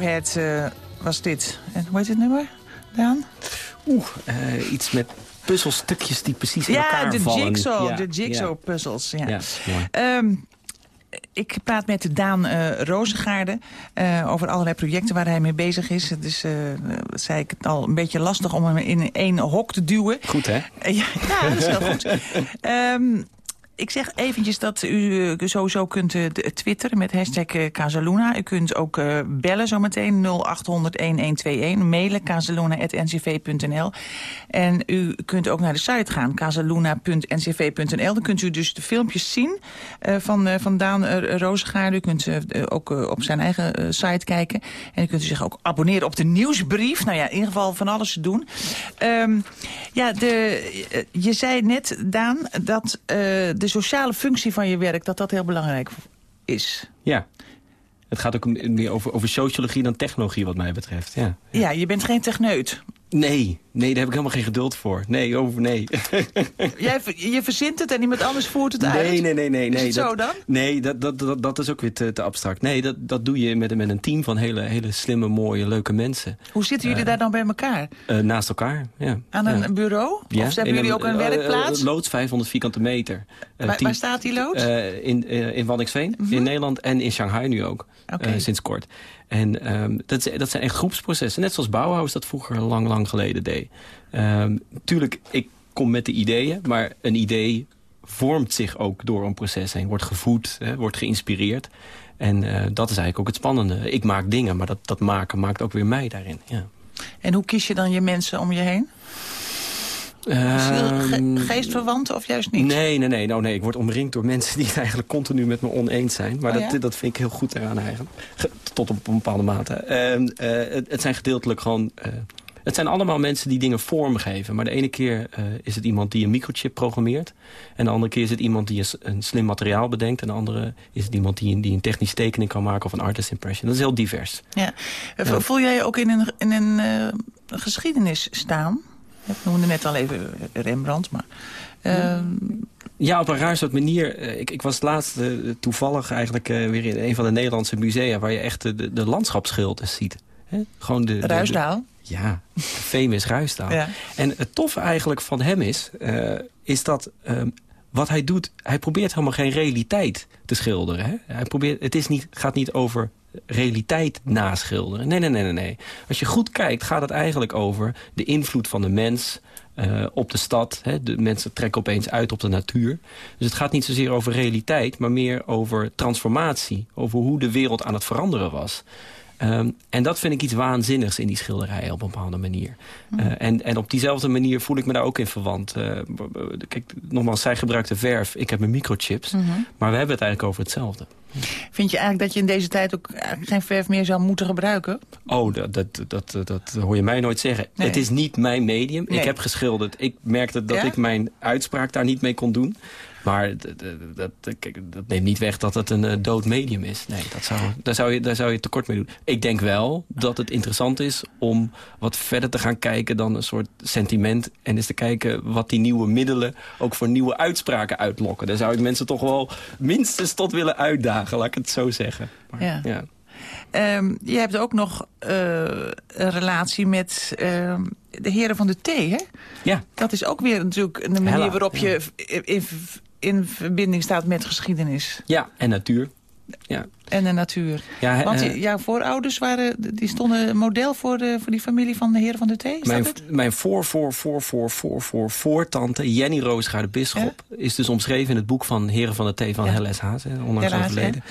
Radiohead eh, was dit. En hoe heet het nummer, Daan? Oeh, eh, iets met puzzelstukjes die precies in elkaar de vallen. jigsaw, Ja, de jigsaw ja. puzzles. Ja. Ja, mooi. Ehm, ik praat met Daan eh Rozengaarde over allerlei projecten waar hij mee bezig is. Het is, zei ik het al, een beetje lastig om hem in één hok te duwen. Goed, hè? Ja, ja, dat is heel goed. Ehm, ik zeg eventjes dat u eh, sowieso kunt eh, twitteren met hashtag eh, Casaluna. U kunt ook bellen zometeen 0800-1121. Mailen casaluna.ncv.nl. En u kunt ook naar de site gaan, casaluna.ncv.nl. Dan kunt u dus de filmpjes zien van, van Daan Rozengaard. U kunt ook op zijn eigen site kijken. En u kunt zich ook abonneren op de nieuwsbrief. Nou ja, in ieder geval van alles te doen. Ehm, ja, de, je zei net, Daan, dat de sociale functie van je werk... dat dat heel belangrijk is. Ja. Het gaat ook meer over, over sociologie dan technologie wat mij betreft. Ja. Ja, je bent geen techneut. Nee, nee, daar heb ik helemaal geen geduld voor. Nee, over nee. Jij, je verzint het en iemand anders voert het uit. Nee, nee, nee, nee. Is nee het dat, zo dan? Nee, dat, dat, dat, dat is ook weer te, te abstract. Nee, dat, dat doe je met, met een team van hele, hele slimme, mooie, leuke mensen. Hoe zitten jullie daar dan bij elkaar? Eh, naast elkaar, ja. Aan een Ja. bureau? Ja, Of hebben jullie ook een eh, werkplaats? eh, loods 500 vierkante meter. Eh, waar, waar staat die loods? eh, in, eh, in Waddinxveen, in Nederland en in Shanghai nu ook. Eh, sinds kort. En ehm, dat, dat zijn echt groepsprocessen. Net zoals Bauhaus dat vroeger lang, lang geleden deed. Ehm, tuurlijk, ik kom met de ideeën, maar een idee vormt zich ook door een proces heen. Wordt gevoed, hè, wordt geïnspireerd. En eh, dat is eigenlijk ook het spannende. Ik maak dingen, maar dat, dat maken maakt ook weer mij daarin. Ja. En hoe kies je dan je mensen om je heen? Ehm, geestverwanten of juist niet? Nee, nee, nee, nou, nee. Ik word omringd door mensen die het eigenlijk continu met me oneens zijn. Maar Oh, dat, ja? dat vind ik heel goed eraan eigenlijk. Ge- Tot op een bepaalde mate. Ehm, eh, het, het zijn gedeeltelijk gewoon... eh, het zijn allemaal mensen die dingen vormgeven. Maar de ene keer eh, is het iemand die een microchip programmeert. En de andere keer is het iemand die een, een slim materiaal bedenkt. En de andere is het iemand die een, die een technische tekening kan maken of een artist impression. Dat is heel divers. Ja. Eh. Voel jij je ook in een, in een eh, geschiedenis staan? Ik noemde net al even Rembrandt, maar... ehm, Ja, op een raar soort manier. Ik, ik was laatst toevallig eigenlijk weer in een van de Nederlandse musea... waar je echt de, de, de landschapsschilders ziet. Hè? Gewoon de- Ruisdaal? Ja, famous Ruisdaal. Ja. En het toffe eigenlijk van hem is... eh, is dat ehm, wat hij doet... hij probeert helemaal geen realiteit te schilderen. Hè? Hij probeert, het is niet, gaat niet over realiteit naschilderen. Nee, nee, nee, nee, nee. Als je goed kijkt, gaat het eigenlijk over de invloed van de mens... eh, op de stad. Hè? De mensen trekken opeens uit op de natuur. Dus het gaat niet zozeer over realiteit... maar meer over transformatie. Over hoe de wereld aan het veranderen was. Ehm, en dat vind ik iets waanzinnigs in die schilderijen op een bepaalde manier. Eh, en, en op diezelfde manier voel ik me daar ook in verwant. Eh, kijk, nogmaals, zij gebruikte verf, ik heb mijn microchips. Maar we hebben het eigenlijk over hetzelfde. Vind je eigenlijk dat je in deze tijd ook geen verf meer zou moeten gebruiken? Oh, dat, dat, dat, dat hoor je mij nooit zeggen. Nee. Het is niet mijn medium. Nee. Ik heb geschilderd. Ik merkte dat Ja? ik mijn uitspraak daar niet mee kon doen. Maar dat, dat, neemt niet weg dat het een eh, dood medium is. Nee, dat zou, daar, zou je, daar zou je tekort mee doen. Ik denk wel dat het interessant is om wat verder te gaan kijken dan een soort sentiment. En eens te kijken wat die nieuwe middelen ook voor nieuwe uitspraken uitlokken. Daar zou ik mensen toch wel minstens tot willen uitdagen, laat ik het zo zeggen. Maar, Ja. ja. Ehm, je hebt ook nog eh, een relatie met ehm, de heren van de thee, hè? ja. Dat is ook weer natuurlijk een manier Hella, waarop ja. je in, in, in verbinding staat met geschiedenis ja, en natuur. Ja. en de natuur. Ja, Want eh, jouw voorouders waren, die stonden model voor, de, voor die familie van de heren van de thee, is Mijn, dat mijn voor, voor, voor, voor, voor, voor, voortante, Jenny Roosgaard de Bisschop... is dus omschreven in het boek van Heren van de Thee van Ja. Helles Haas, onlangs overleden.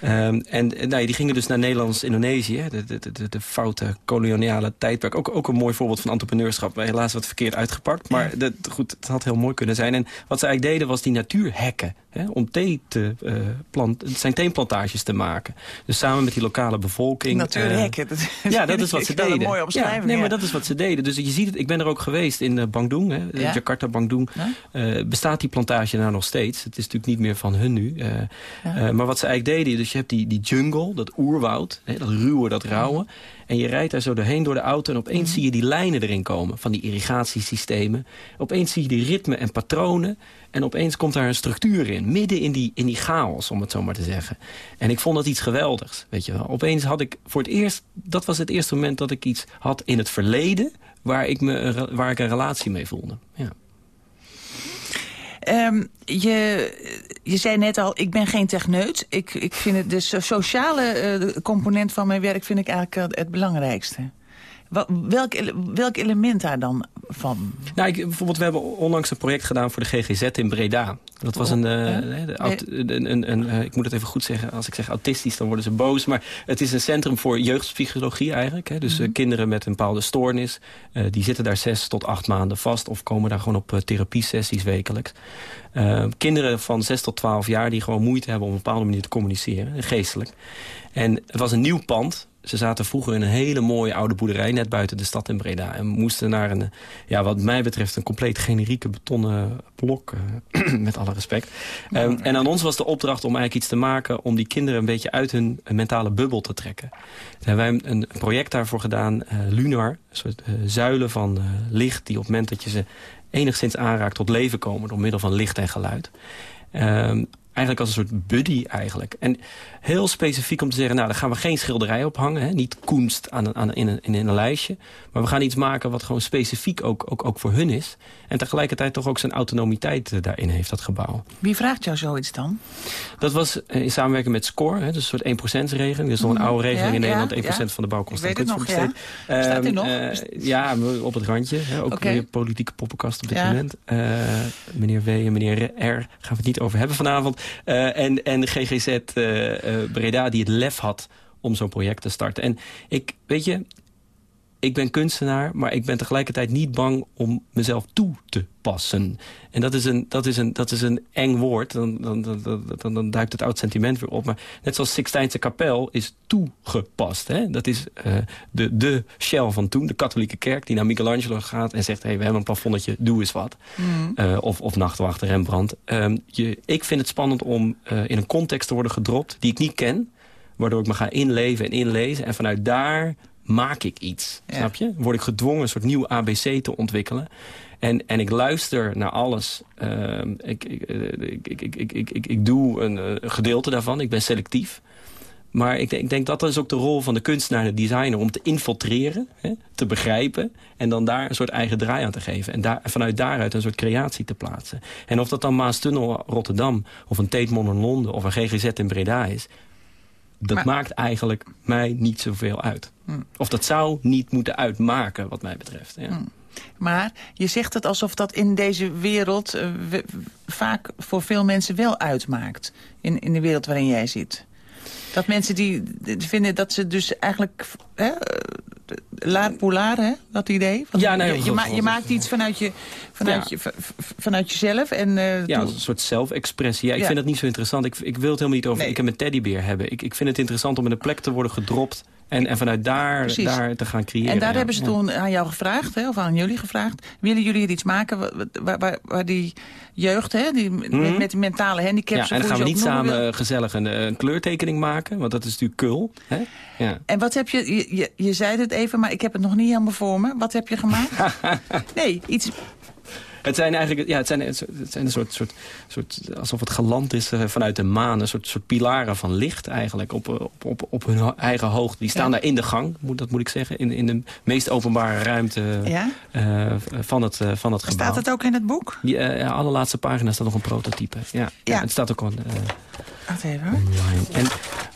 En en, nou, ja, die gingen dus naar Nederlands-Indonesië, de, de, de, de, foute koloniale tijdperk. Ook, ook een mooi voorbeeld van entrepreneurschap, helaas wat verkeerd uitgepakt. Maar dat, goed, het had heel mooi kunnen zijn. En wat ze eigenlijk deden was die natuur hacken. Hè, om thee te, eh, plant, het zijn theeplantages te maken. Dus samen met die lokale bevolking. Natuur eh, hacken. Dat ja, dat is wat ze deden. Een mooie omschrijving. Ja, nee, ja. maar dat is wat ze deden. Dus je ziet het, ik ben er ook geweest in eh, Bandung, hè, Ja. Jakarta. Ja. Eh, bestaat die plantage nou nog steeds? Het is natuurlijk niet meer van hun nu. Maar wat ze eigenlijk deden, dus je hebt die, die jungle, dat oerwoud, hè, dat ruwe, dat rauwe. En je rijdt daar zo doorheen door de auto en opeens zie je die lijnen erin komen van die irrigatiesystemen. Opeens zie je die ritmen en patronen. En opeens komt daar een structuur in, midden in die, in die chaos, om het zo maar te zeggen. En ik vond dat iets geweldigs, weet je wel. Opeens had ik voor het eerst, dat was het eerste moment dat ik iets had in het verleden... waar ik, me, waar ik een relatie mee voelde. Ja. Ehm, je, je zei net al, ik ben geen techneut. Ik, ik vind het, de so- sociale eh, component van mijn werk vind ik eigenlijk het belangrijkste. Welk, welk element daar dan van? Nou, ik, bijvoorbeeld, we hebben onlangs een project gedaan voor de GGZ in Breda. Dat was een, eh, de aut- een, een, een, eh, ik moet het even goed zeggen, als ik zeg autistisch, dan worden ze boos. Maar het is een centrum voor jeugdpsychologie eigenlijk. Hè. Dus eh, kinderen met een bepaalde stoornis, eh, die zitten daar zes tot acht maanden vast... of komen daar gewoon op therapiesessies wekelijks. Kinderen van 6 tot 12 jaar die gewoon moeite hebben... op een bepaalde manier te communiceren, geestelijk. En het was een nieuw pand. Ze zaten vroeger in een hele mooie oude boerderij... net buiten de stad in Breda. En moesten naar een, ja, wat mij betreft... een compleet generieke betonnen blok, uh, met alle respect. Um, en aan ons was de opdracht om eigenlijk iets te maken... om die kinderen een beetje uit hun mentale bubbel te trekken. Toen hebben wij een project daarvoor gedaan, uh, Lunar. Een soort zuilen van licht die op het moment dat je ze enigszins aanraakt tot leven komen... door middel van licht en geluid. Um, eigenlijk als een soort buddy eigenlijk. En heel specifiek om te zeggen, nou, daar gaan we geen schilderij op hangen. Hè? Niet kunst aan, aan, in, een, in een lijstje. Maar we gaan iets maken wat gewoon specifiek ook, ook, ook voor hun is. En tegelijkertijd toch ook zijn autonomiteit uh, daarin heeft, dat gebouw. Wie vraagt jou zoiets dan? Dat was uh, in samenwerking met SCORE, hè? dus een soort 1%-regeling. Er is nog een oude regeling ja, in Nederland, 1% ja. van de bouwkosten. Weet het nog, ja. Um, Staat die nog? Uh, ja, op het randje. Hè? Ook okay. weer politieke poppenkast op dit moment. meneer W en meneer R gaan we het niet over hebben vanavond. En, en GGZ Breda die het lef had om zo'n project te starten. En ik, weet je, ik ben kunstenaar, maar ik ben tegelijkertijd niet bang om mezelf toe te passen. En dat is een, dat is een, dat is een eng woord, dan, dan, dan, dan, dan duikt het oud sentiment weer op. Maar net zoals Sixtijnse kapel is toegepast. Hè? Dat is uh, de, de shell van toen, de katholieke kerk... die naar Michelangelo gaat en zegt... hey, we hebben een plafonnetje, doe eens wat. Mm. Uh, of, of Nachtwachter, Rembrandt. Um, je, ik vind het spannend om uh, in een context te worden gedropt die ik niet ken... waardoor ik me ga inleven en inlezen. En vanuit daar maak ik iets. Snap je? Word ik gedwongen een soort nieuw ABC te ontwikkelen. En, en ik luister naar alles. Ehm, eh, ik, ik, ik, ik, ik, ik, ik, doe eh, een, gedeelte daarvan. Ik ben selectief. Maar ik denk, ik denk, dat is ook de rol van de kunstenaar en de designer... om te infiltreren, hè, te begrijpen... en dan daar een soort eigen draai aan te geven. En daar, vanuit daaruit een soort creatie te plaatsen. En of dat dan Maastunnel Rotterdam... of een Tate in Londen of een GGZ in Breda is dat maar, maakt eigenlijk mij niet zoveel uit. Hmm. Of dat zou niet moeten uitmaken, wat mij betreft. Ja. Hmm. Maar je zegt het alsof dat in deze wereld uh, we, vaak voor veel mensen wel uitmaakt. In, in de wereld waarin jij zit. Dat mensen die vinden dat ze dus eigenlijk... Hè, laat polar, hè, dat idee? Van, ja, nee, je, je, ma je, maakt iets vanuit, je, vanuit, ja. je, vanuit jezelf. En, uh, ja, een soort zelfexpressie. Ja, ik ja. vind dat niet zo interessant. Ik, ik wil het helemaal niet over nee. ik heb een teddybeer hebben. Ik, ik vind het interessant om in een plek te worden gedropt... En, en vanuit daar, daar te gaan creëren. En daar ja. hebben ze toen aan jou gevraagd, hè, of aan jullie gevraagd... willen jullie er iets maken waar, waar, waar die jeugd, hè, die, mm -hmm. met, met die mentale handicaps... Ja, en dan gaan we niet samen wil. gezellig een, een, kleurtekening maken, want dat is natuurlijk kul. Hè? Ja. En wat heb je, je, je, je zei het even, maar ik heb het nog niet helemaal voor me. Wat heb je gemaakt? nee, iets... Het zijn eigenlijk, ja, het zijn, het zijn een soort, soort, soort, alsof het geland is uh, vanuit de maan. Een soort, soort pilaren van licht eigenlijk op, op, op, op hun eigen hoogte. Die staan ja. daar in de gang, moet, dat moet ik zeggen. In, in de meest openbare ruimte ja? uh, van het, uh, van het gebouw. Staat het ook in het boek? Die, ja, allerlaatste pagina staat nog een prototype. Ja, ja. het staat ook al... Wacht even. Online. En,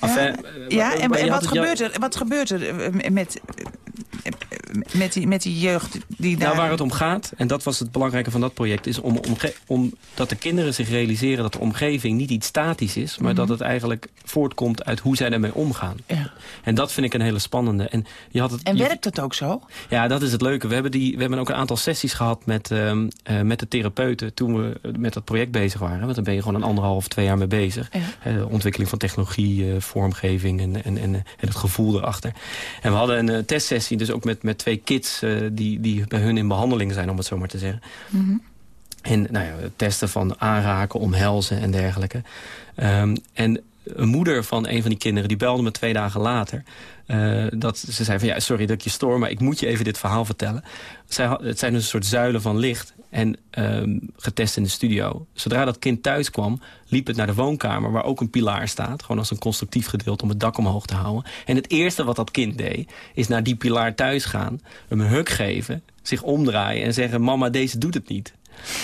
ja, ja, en, en wat, gebeurt er, wat gebeurt er met, met, die, met die jeugd die daar... Nou, waar het om gaat, en dat was het belangrijke van dat project... is om, om, om dat de kinderen zich realiseren dat de omgeving niet iets statisch is... maar mm -hmm. dat het eigenlijk voortkomt uit hoe zij ermee omgaan. Ja. En dat vind ik een hele spannende. En, je had het, en werkt het ook zo? Ja, dat is het leuke. We hebben, die, we hebben ook een aantal sessies gehad met, um, uh, met de therapeuten... toen we met dat project bezig waren. Want dan ben je gewoon een anderhalf, twee jaar mee bezig. Ja. Uh, ontwikkeling van technologie, uh, vormgeving en, en, en, en het gevoel erachter. En we hadden een testsessie dus ook met, met twee kids die, die bij hun in behandeling zijn, om het zo maar te zeggen. Mm -hmm. En nou ja, testen van aanraken, omhelzen en dergelijke. Um, en een moeder van een van die kinderen die belde me twee dagen later. Uh, dat ze zei van ja, sorry dat ik je stoor, maar ik moet je even dit verhaal vertellen. Zij, het zijn dus een soort zuilen van licht en um, getest in de studio. Zodra dat kind thuis kwam, liep het naar de woonkamer... waar ook een pilaar staat, gewoon als een constructief gedeelte... om het dak omhoog te houden. En het eerste wat dat kind deed, is naar die pilaar thuis gaan... hem een huk geven, zich omdraaien en zeggen... mama, deze doet het niet.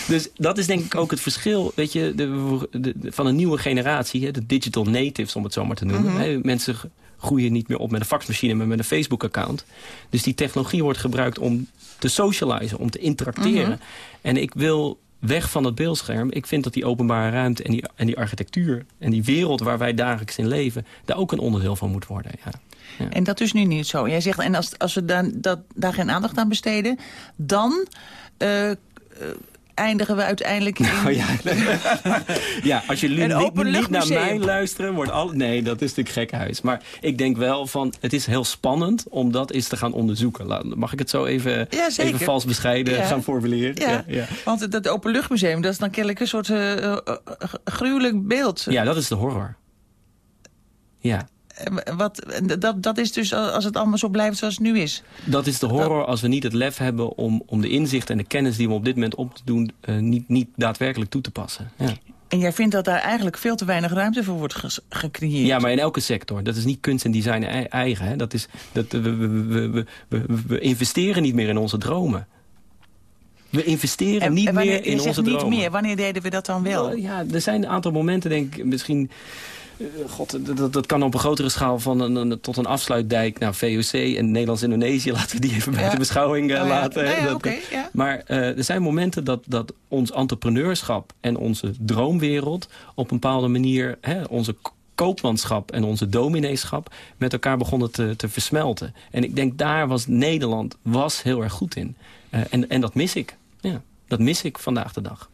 Dus dat is denk ik ook het verschil weet je, de, de, de, van een nieuwe generatie. Hè, de digital natives, om het zo maar te noemen. Mhm. Mm -hmm. Mensen groeien niet meer op met een faxmachine, maar met een Facebook-account. Dus die technologie wordt gebruikt om te socializen, om te interacteren. Mhm. En ik wil weg van het beeldscherm. Ik vind dat die openbare ruimte en die, en die architectuur... en die wereld waar wij dagelijks in leven... daar ook een onderdeel van moet worden. Ja. En dat is nu niet zo. Jij zegt, en als, als we daar, dat, daar geen aandacht aan besteden... dan eh, eh, eindigen we uiteindelijk in... Oh ja. ja, als je Een niet, niet, naar mij luisteren, wordt al. Nee, dat is natuurlijk gekhuis. Maar ik denk wel van, het is heel spannend om dat eens te gaan onderzoeken. Mag ik het zo even, Ja, even vals bescheiden Ja. gaan formuleren? Ja, Ja, ja. want dat openluchtmuseum, dat is dan kennelijk een soort eh, eh, eh, gruwelijk beeld. Ja, dat is de horror. Ja, Wat, en dat, dat is dus als het allemaal zo blijft zoals het nu is. dat is de horror als we niet het lef hebben om, om de inzicht en de kennis die we op dit moment op te doen, eh, niet, niet daadwerkelijk toe te passen. Ja. En jij vindt dat daar eigenlijk veel te weinig ruimte voor wordt gecreëerd. Ja, maar in elke sector. Dat is niet kunst en design ei- eigen. Hè. Dat is, dat, we, we, we, we, investeren niet meer in onze dromen. We investeren en, niet en wanneer, meer in onze niet dromen. meer, wanneer deden we dat dan wel? Wel, Ja, er zijn een aantal momenten, denk ik, misschien... eh, God, dat- dat, kan op een grotere schaal van een, een- tot een afsluitdijk. Nou, VOC en Nederlands-Indonesië, laten we die even bij Ja. de beschouwing eh, Oh ja. laten. Dat- ja. Maar eh, er zijn momenten dat, dat ons entrepreneurschap en onze droomwereld... op een bepaalde manier, hè, onze koopmanschap en onze domineeschap... met elkaar begonnen te, te versmelten. En ik denk, daar was Nederland was heel erg goed in. En, en dat mis ik. Ja, dat mis ik vandaag de dag.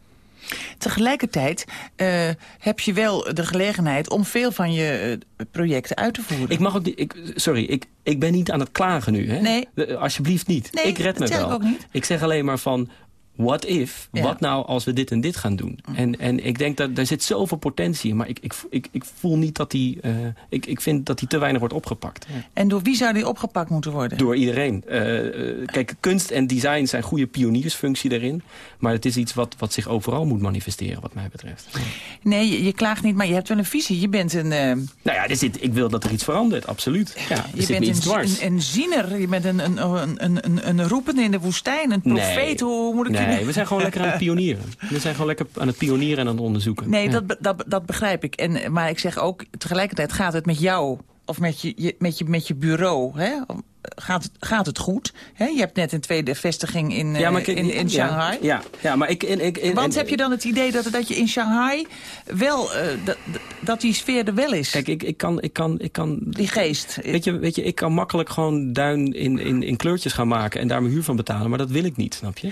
Tegelijkertijd eh, heb je wel de gelegenheid om veel van je eh, projecten uit te voeren. Ik mag ook niet, ik, sorry, ik, ik ben niet aan het klagen nu. Hè? Nee. Eh, Alsjeblieft niet. Nee, ik red me wel. ik ook niet. Ik zeg alleen maar van, what if? Ja. Wat nou als we dit en dit gaan doen? En, en ik denk dat daar zit zoveel potentie in. Maar ik, ik, ik, ik voel niet dat die, eh, ik, ik vind dat die te weinig wordt opgepakt. En door wie zou die opgepakt moeten worden? Door iedereen. Eh, eh, kijk, kunst en design zijn goede pioniersfunctie daarin. Maar het is iets wat, wat zich overal moet manifesteren, wat mij betreft. Nee, je, je klaagt niet, maar je hebt wel een visie. Je bent een, eh, Nou ja, er zit, ik wil dat er iets verandert, absoluut. Ja, er je zit bent iets een, een, een ziener. Je bent een, een, een, een, een, roepende in de woestijn. Een profeet. Hoe, hoe moet ik Nee, we zijn gewoon lekker aan het pionieren. We zijn gewoon lekker aan het pionieren en aan het onderzoeken. Nee, Ja. dat, dat, dat begrijp ik. En, maar ik zeg ook, tegelijkertijd gaat het met jou... of met je, je- met je, met je bureau, hè? Gaat, het, gaat het goed? Hè? Je hebt net een tweede vestiging in, eh, in, in Shanghai. Ja, ja, maar ik... En, ik en- Want heb je dan het idee dat, dat je in Shanghai wel... eh, dat, dat die sfeer er wel is? Kijk, ik, ik kan... Ik kan, ik kan die geest. Weet je, weet je, ik kan makkelijk gewoon duin in, in, in kleurtjes gaan maken... en daar mijn huur van betalen, maar dat wil ik niet, snap je?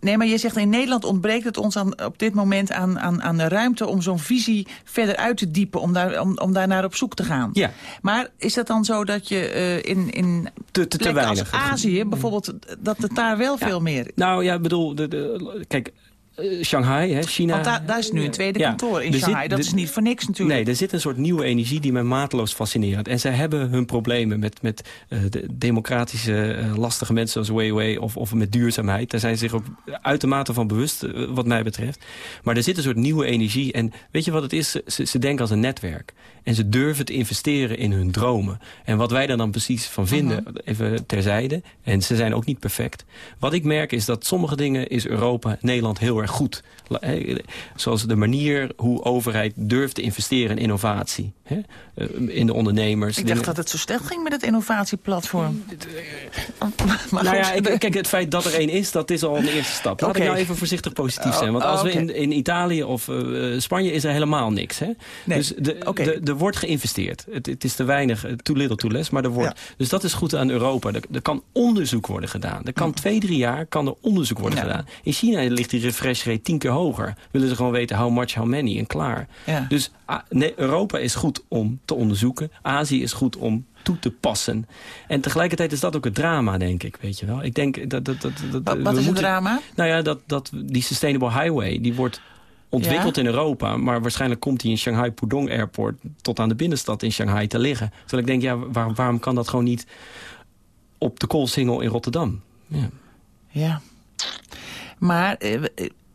Nee, maar je zegt in Nederland ontbreekt het ons aan, op dit moment aan, aan, aan de ruimte... om zo'n visie verder uit te diepen, om daar, om, om daar naar op zoek te gaan. Ja. Maar is dat dan zo dat je eh, in, in Te, te, te als weinig. Azië bijvoorbeeld... dat het daar wel veel meer... Nou ja, ik bedoel, de, de, kijk, eh, Shanghai, hè, China... Want daar, daar is nu een tweede Ja, kantoor in zit- Shanghai. dat is niet voor niks natuurlijk. Nee, er zit een soort nieuwe energie die mij mateloos fascineert. En zij hebben hun problemen met, met eh, de democratische eh, lastige mensen zoals Weiwei of, of met duurzaamheid. Daar zijn ze zich ook uitermate van bewust, wat mij betreft. Maar er zit een soort nieuwe energie. En weet je wat het is? Ze, ze denken als een netwerk. En ze durven te investeren in hun dromen. En wat wij daar dan precies van vinden, even terzijde. En ze zijn ook niet perfect. Wat ik merk is dat sommige dingen is Europa, Nederland heel erg goed. Eh, Zoals de manier hoe overheid durft te investeren in innovatie. Hè? Eh, In de ondernemers. Ik Dingen- dacht dat het zo slecht ging met het innovatieplatform. maar nou ja, kijk, het feit dat er één is, dat is al een eerste stap. Laat Oké. ik nou even voorzichtig positief zijn. Want Oh, als we in, in Italië of eh, Spanje is er helemaal niks. Hè? Nee. Dus de, Oké. de, er wordt geïnvesteerd. Het, het is te weinig, eh, too little too less, maar er wordt. Dus dat is goed aan Europa. Er, er kan onderzoek worden gedaan. Er kan twee, drie jaar kan er onderzoek worden Ja. gedaan. In China ligt die refresh rate tien keer hoger. Willen ze gewoon weten how much, how many en klaar. Ja. Dus ah, nee, Europa is goed om te onderzoeken. Azië is goed om toe te passen. En tegelijkertijd is dat ook het drama, denk ik. Weet je wel? Ik denk dat... dat, dat, dat Wat, is het drama? Nou ja, dat, dat die Sustainable Highway, die wordt ontwikkeld Ja? in Europa. Maar waarschijnlijk komt die in Shanghai Pudong Airport... tot aan de binnenstad in Shanghai te liggen. Terwijl ik denk, ja, waar- waarom kan dat gewoon niet op de Koolsingel in Rotterdam? Ja. Ja. Maar, eh,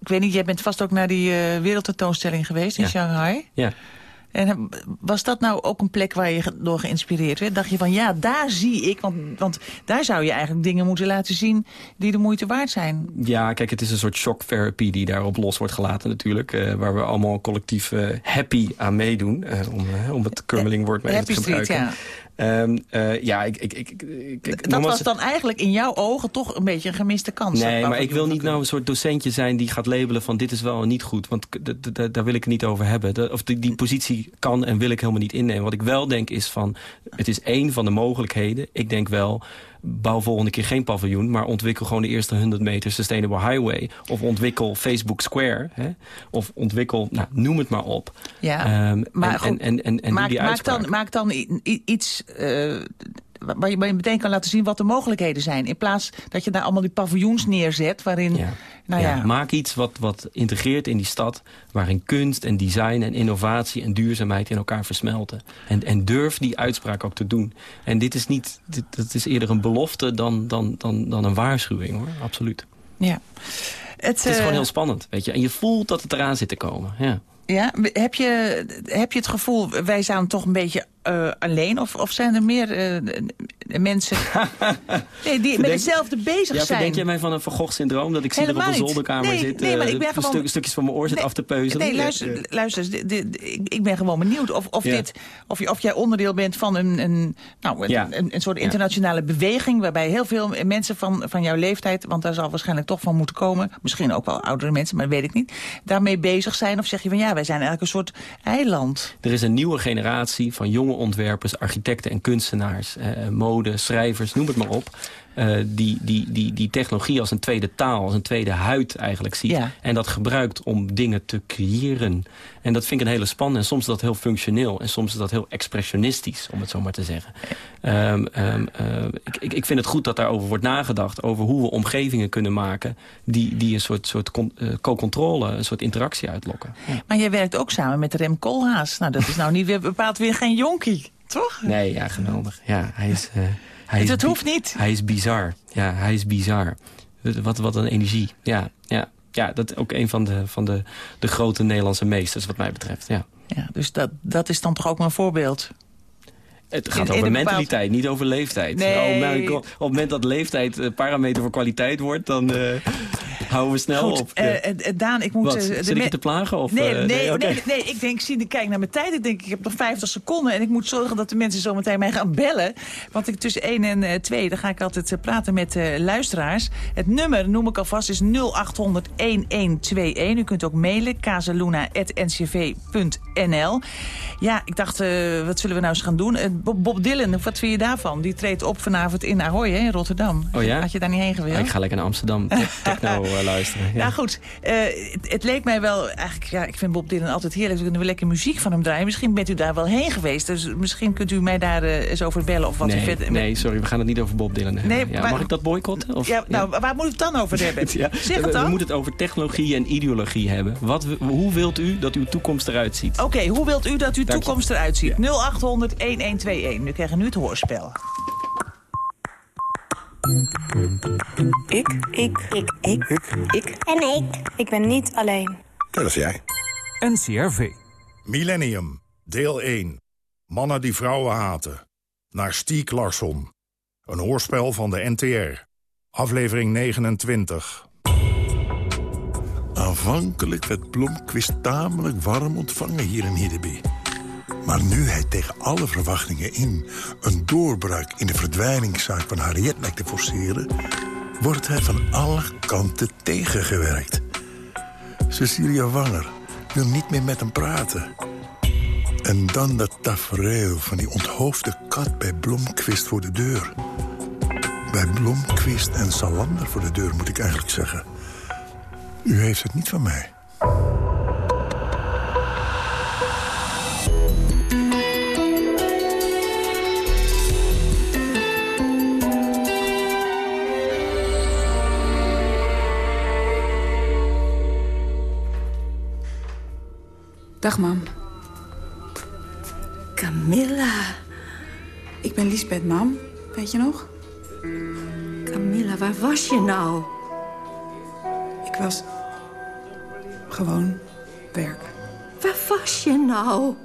ik weet niet, jij bent vast ook naar die eh, wereldtentoonstelling geweest in Ja. Shanghai. ja. En eh, was dat nou ook een plek waar je door geïnspireerd werd? Dacht je van, ja, daar zie ik, want, want daar zou je eigenlijk dingen moeten laten zien die de moeite waard zijn. Ja, kijk, het is een soort shocktherapie die daarop los wordt gelaten natuurlijk. eh, waar we allemaal collectief happy aan meedoen. eh, om, om het Kurmeling woord maar even Happy te Street, gebruiken. ja. Ehm, eh, ja, ik... ik, ik, Dat was dan eigenlijk in jouw ogen toch een beetje een gemiste kans. Nee, maar ik wil niet nou een soort docentje zijn die gaat labelen van dit is wel en niet goed. Want daar wil ik het niet over hebben. Of die, die positie kan en wil ik helemaal niet innemen. Wat ik wel denk is van, het is één van de mogelijkheden. Ik denk wel, bouw volgende keer geen paviljoen... maar ontwikkel gewoon de eerste 100 meter Sustainable Highway. Of ontwikkel Facebook Square. Hè? Of ontwikkel, nou, noem het maar op. Ja, Ehm, maar en, goed, en, en, en, doe maak, die maak, dan, maak dan iets eh, waar, je, meteen kan laten zien wat de mogelijkheden zijn. In plaats dat je daar allemaal die paviljoens neerzet waarin... Ja. Nou ja, Ja, maak iets wat, wat integreert in die stad... waarin kunst en design en innovatie en duurzaamheid in elkaar versmelten. En, en durf die uitspraak ook te doen. En dit is, niet, dit, dat is eerder een belofte dan, dan, dan, dan een waarschuwing, hoor. Absoluut. ja. Het, Het is eh, gewoon heel spannend, weet je. En je voelt dat het eraan zit te komen, ja. Ja, heb je, heb je het gevoel, wij zijn toch een beetje eh, alleen? Of, of zijn er meer eh, mensen nee, die met hetzelfde bezig Ja, zijn? verdenk jij mij van een Van Gogh-syndroom? Dat ik zie Helemaal op een niet. zolderkamer Nee, zit... nee, maar ik ben gewoon- stukjes van mijn oor zit Nee, af te peuzelen? Nee, luister, luister ik, ik ben gewoon benieuwd of, of, Ja. dit, of, je, of jij onderdeel bent van een, een, nou, een, Ja. een, een soort internationale beweging... waarbij heel veel mensen van, van jouw leeftijd... want daar zal waarschijnlijk toch van moeten komen... misschien ook wel oudere mensen, maar dat weet ik niet... daarmee bezig zijn of zeg je van ja, wij zijn eigenlijk een soort eiland. Er is een nieuwe generatie van jonge ontwerpers, architecten en kunstenaars, eh, mode, schrijvers, noem het maar op. eh, die, die, die, die technologie als een tweede taal, als een tweede huid eigenlijk ziet. Ja. En dat gebruikt om dingen te creëren. En dat vind ik een hele spannende. En soms is dat heel functioneel. En soms is dat heel expressionistisch, om het zo maar te zeggen. Eh, ik, ik, ik vind het goed dat daarover wordt nagedacht. Over hoe we omgevingen kunnen maken die, die een soort, soort eh, co-controle, een soort interactie uitlokken. Maar jij werkt ook samen met Rem Koolhaas. Nou, dat is nou niet weer, bepaald weer geen jonkie, toch? Nee, ja, geweldig. Ja, hij is... hij bi- hoeft niet. Hij is bizar. Ja, hij is bizar. Wat, wat een energie. Ja, ja, ja dat is ook een van, de, van de, de grote Nederlandse meesters wat mij betreft. Ja. Ja, dus dat, dat is dan toch ook een voorbeeld. Het gaat in over bepaald- mentaliteit, niet over leeftijd. Nee. Oh God. Op het moment dat leeftijd een parameter voor kwaliteit wordt... dan eh, houden we snel Goed, op. eh, eh, Daan, ik moet... Wat, eh, de zit ik je te plagen? Of, Nee, eh, nee, nee, nee, ik denk, zie, ik kijk naar mijn tijd. Ik denk, ik heb nog 50 seconden en ik moet zorgen dat de mensen zo meteen mij gaan bellen. Want ik tussen 1 en eh, 2, dan ga ik altijd eh, praten met eh, luisteraars. Het nummer, noem ik alvast, is 0800 1121. U kunt ook mailen, casaluna.ncv.nl. Ja, ik dacht, eh, wat zullen we nou eens gaan doen? Bob, Dylan, wat vind je daarvan? Die treedt op vanavond in Ahoy, hè, in Rotterdam. Oh ja? Had je daar niet heen gewild? Ah, ik ga lekker naar Amsterdam te- techno eh, luisteren. Ja. Nou goed, eh, het, het leek mij wel... Eigenlijk, ja, ik vind Bob Dylan altijd heerlijk. We kunnen we lekker muziek van hem draaien. Misschien bent u daar wel heen geweest. Dus misschien kunt u mij daar eh, eens over bellen. Of wat u nee, verder... nee, sorry, we gaan het niet over Bob Dylan hebben. Nee, ja, mag ik dat boycotten? Of, Ja, nou, waar moet ik het dan over hebben? Zeg we, het we dan. moeten het over technologie en ideologie hebben. Wat, we- hoe wilt u dat uw toekomst eruit ziet? Oké, hoe wilt u dat uw Dank je. toekomst eruit ziet? 0800 1121. Nu krijgen nu het hoorspel. Ik, ik, ik, ik, ik, en ik. Ik ben niet alleen. Dat is jij. NCRV. Millennium, deel 1. Mannen die vrouwen haten. Naar Stiek Larsson. Een hoorspel van de NTR. Aflevering 29. Aanvankelijk werd Blomqvist tamelijk warm ontvangen hier in Hiddeby. Maar nu hij tegen alle verwachtingen in... een doorbraak in de verdwijningszaak van Harriet lijkt te forceren... wordt hij van alle kanten tegengewerkt. Cecilia Wanger wil niet meer met hem praten. En dan dat tafereel van die onthoofde kat bij Blomqvist voor de deur. Bij Blomqvist en Salander voor de deur, moet ik eigenlijk zeggen. U heeft het niet van mij. Dag, mam. Camilla. Ik ben Liesbeth, mam. Weet je nog? Camilla, waar was je nou? Ik was... gewoon werk. Waar was je nou?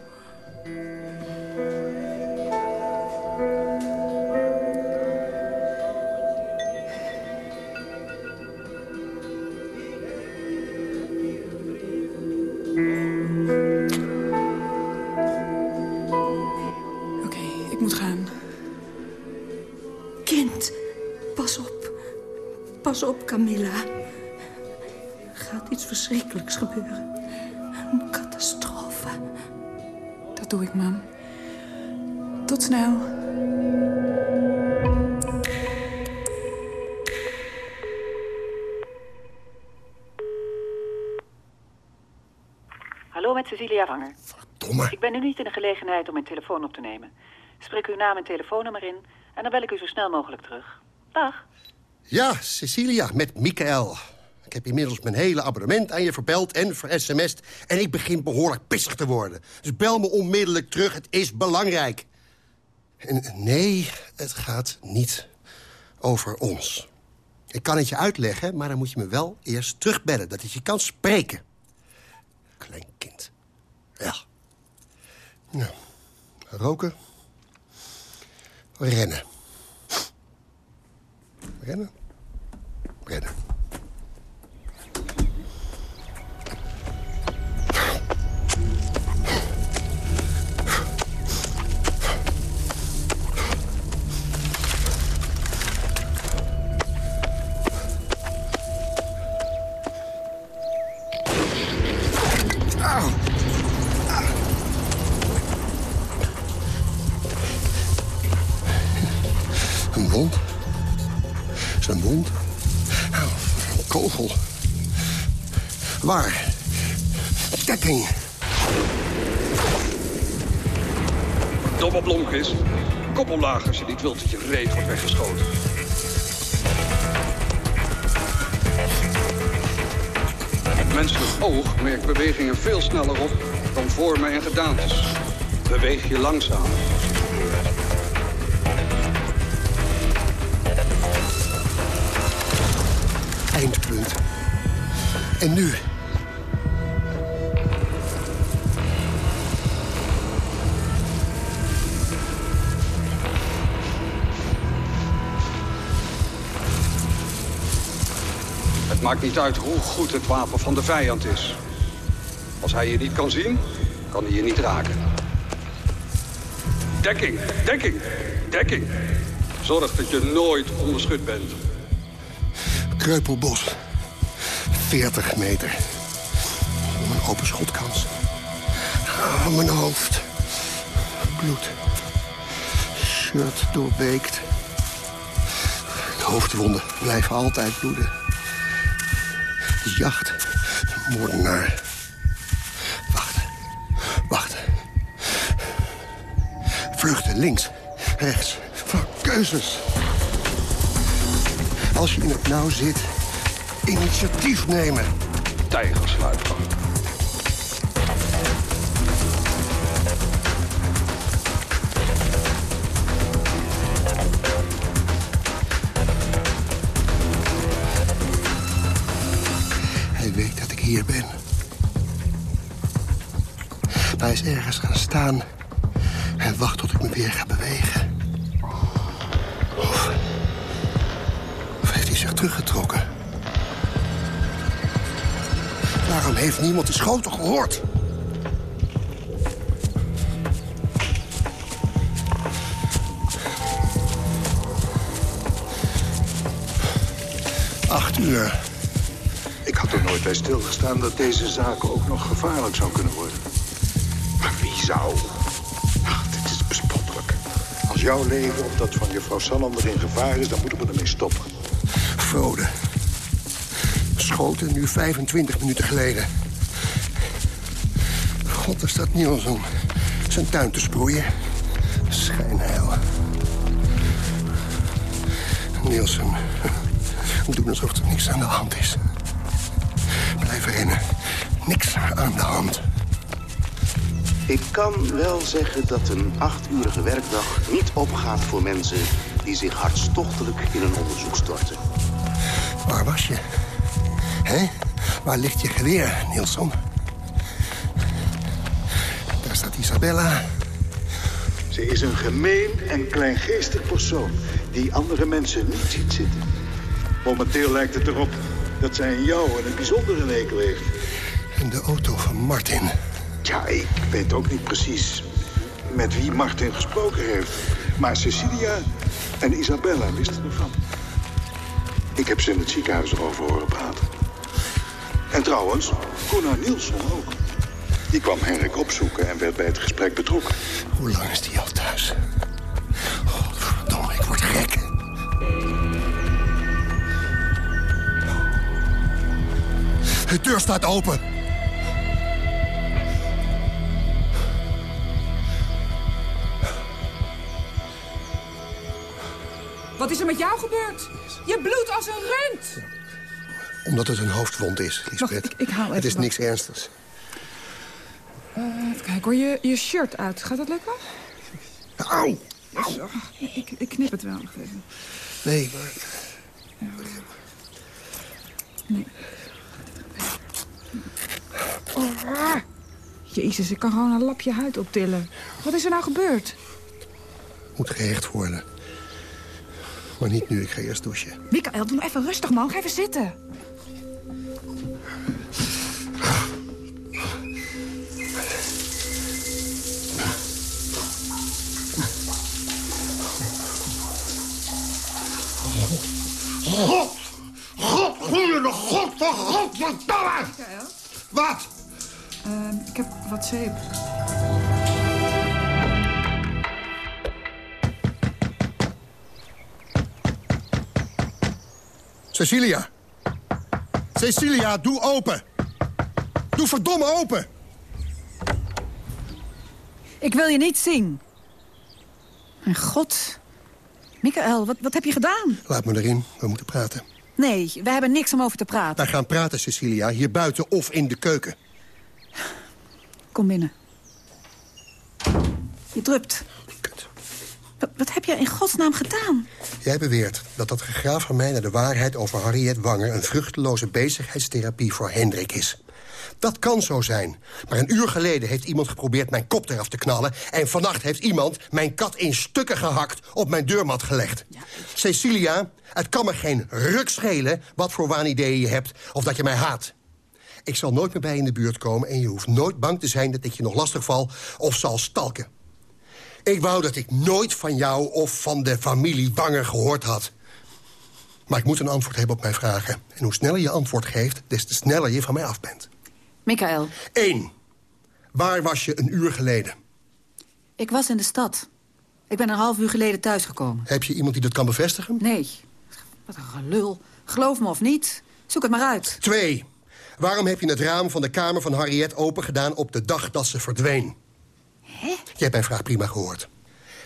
Pas op, Camilla. Er gaat iets verschrikkelijks gebeuren. Een catastrofe. Dat doe ik, mam. Tot snel. Hallo met Cecilia Vanger. Domme. Ik ben nu niet in de gelegenheid om mijn telefoon op te nemen. Spreek uw naam en telefoonnummer in en dan bel ik u zo snel mogelijk terug. Dag. Ja, Cecilia, met Michael. Ik heb inmiddels mijn hele abonnement aan je verbeld en ver-sms'd... en ik begin behoorlijk pissig te worden. Dus bel me onmiddellijk terug, het is belangrijk. En nee, het gaat niet over ons. Ik kan het je uitleggen, maar dan moet je me wel eerst terugbellen... dat ik je kan spreken. Klein kind. Ja. Nou, roken. Rennen. Rennen. Rennen. Waar? Dekking. Domme Blomkist. Kop omlaag als je niet wilt dat je reet wordt weggeschoten. Het menselijk oog merkt bewegingen veel sneller op dan vormen en gedaantes. Beweeg je langzaam. Eindpunt. En nu? Maakt niet uit hoe goed het wapen van de vijand is. Als hij je niet kan zien, kan hij je niet raken. Dekking, dekking, dekking. Zorg dat je nooit onderschut bent. Kreupelbos. 40 meter. Een open schotkans. Ah, mijn hoofd. Bloed. Shirt doorbeekt. De hoofdwonden blijven altijd bloeden. Jacht. Moordenaar. Wacht. Wacht. Vluchten links. Rechts. Van keuzes. Als je in het nauw zit, initiatief nemen. Tijgersluipgang. En wacht tot ik me weer ga bewegen. Of, of heeft hij zich teruggetrokken? Waarom heeft niemand de schoten gehoord? Acht uur. Ik had er nooit bij stilgestaan dat deze zaak ook nog gevaarlijk zou kunnen worden. Zou? Dit is bespottelijk. Als jouw leven of dat van juffrouw Salander in gevaar is, dan moeten we ermee stoppen. Frode. Schoten nu 25 minuten geleden. God, er staat Niels om zijn tuin te sproeien. Schijnheil. Nielsen. Doen alsof er niks aan de hand is. Blijven rennen. Niks aan de hand. Ik kan wel zeggen dat een achturige werkdag niet opgaat voor mensen die zich hartstochtelijk in een onderzoek storten. Waar was je? Hé? Waar ligt je geweer, Nielsen? Daar staat Isabella. Ze is een gemeen en kleingeestig persoon die andere mensen niet ziet zitten. Momenteel lijkt het erop dat zij in jou en een bijzondere hekel heeft. En de auto van Martin. Ja, ik weet ook niet precies met wie Martin gesproken heeft. Maar Cecilia en Isabella wisten ervan. Ik heb ze in het ziekenhuis erover horen praten. En trouwens, Gunnar Nielsen ook. Die kwam Henrik opzoeken en werd bij het gesprek betrokken. Hoe lang is die al thuis? Godverdomme, ik word gek. De deur staat open. Wat is er met jou gebeurd? Je bloedt als een rund. Omdat het een hoofdwond is, Lisbeth. ik, ik haal even het is wat. niks ernstigs. Eh, even kijken hoor, je, je shirt uit. Gaat dat lukken? Zo, ik, ik knip het wel. Wacht even. Nee, maar... Nee. Oh, Jezus, ik kan gewoon een lapje huid optillen. Wat is er nou gebeurd? Moet gehecht worden. Maar niet nu, ik ga eerst douchen. Mikael, doe nou even rustig, man. Ga even zitten. God! God, goede God van godverdomme! Mikael? Wat? Ehm, ik heb wat zeep. Cecilia. Cecilia, doe open. Doe verdomme open. Ik wil je niet zien. Mijn god. Mikael, wat, wat heb je gedaan? Laat me erin, we moeten praten. Nee, we hebben niks om over te praten. Wij gaan praten, Cecilia, hier buiten of in de keuken. Kom binnen. Je drupt. Wat, heb je in godsnaam gedaan? Jij beweert dat dat gegraaf van mij naar de waarheid over Harriet Wanger... een vruchteloze bezigheidstherapie voor Hendrik is. Dat kan zo zijn. Maar een uur geleden heeft iemand geprobeerd mijn kop eraf te knallen... en vannacht heeft iemand mijn kat in stukken gehakt op mijn deurmat gelegd. Cecilia, het kan me geen ruk schelen wat voor waanideeën je hebt... of dat je mij haat. Ik zal nooit meer bij je in de buurt komen... en je hoeft nooit bang te zijn dat ik je nog lastig val of zal stalken. Ik wou dat ik nooit van jou of van de familie Wanger gehoord had. Maar ik moet een antwoord hebben op mijn vragen. En hoe sneller je antwoord geeft, des te sneller je van mij af bent. Mikael, Eén. Waar was je een uur geleden? ik was in de stad. Ik ben een half uur geleden thuisgekomen. Heb je iemand die dat kan bevestigen? Nee. Wat een gelul. Geloof me of niet. Zoek het maar uit. Twee. Waarom heb je het raam van de kamer van Harriet open gedaan op de dag dat ze verdween? Hè? Je hebt mijn vraag prima gehoord.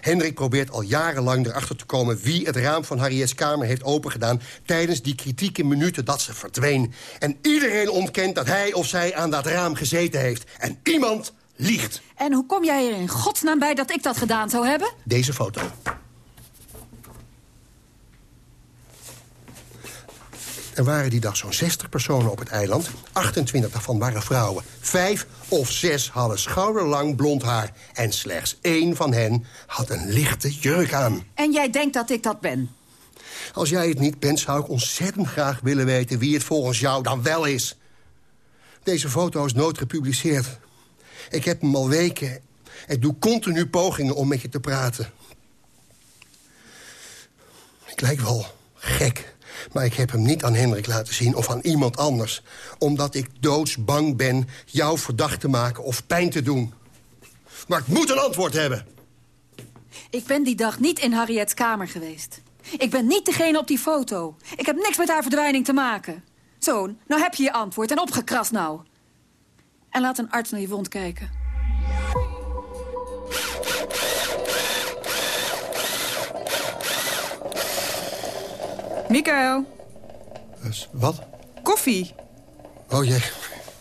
Hendrik probeert al jarenlang erachter te komen... wie het raam van Harriet's kamer heeft opengedaan... tijdens die kritieke minuten dat ze verdween. En iedereen ontkent dat hij of zij aan dat raam gezeten heeft. En iemand liegt. En hoe kom jij er in godsnaam bij dat ik dat gedaan zou hebben? Deze foto. Er waren die dag zo'n 60 personen op het eiland. 28 daarvan waren vrouwen. Vijf of zes hadden schouderlang blond haar. En slechts één van hen had een lichte jurk aan. En jij denkt dat ik dat ben? Als jij het niet bent, zou ik ontzettend graag willen weten... wie het volgens jou dan wel is. Deze foto is nooit gepubliceerd. Ik heb hem al weken. Ik doe continu pogingen om met je te praten. Ik lijk wel gek, maar ik heb hem niet aan Hendrik laten zien... of aan iemand anders, omdat ik doodsbang ben... jou verdacht te maken of pijn te doen. Maar ik moet een antwoord hebben. Ik ben die dag niet in Harriet's kamer geweest. Ik ben niet degene op die foto. Ik heb niks met haar verdwijning te maken. Zo, nou heb je je antwoord en opgekrast nou. En laat een arts naar je wond kijken. Mikael, Dus wat? koffie. Oh, jij,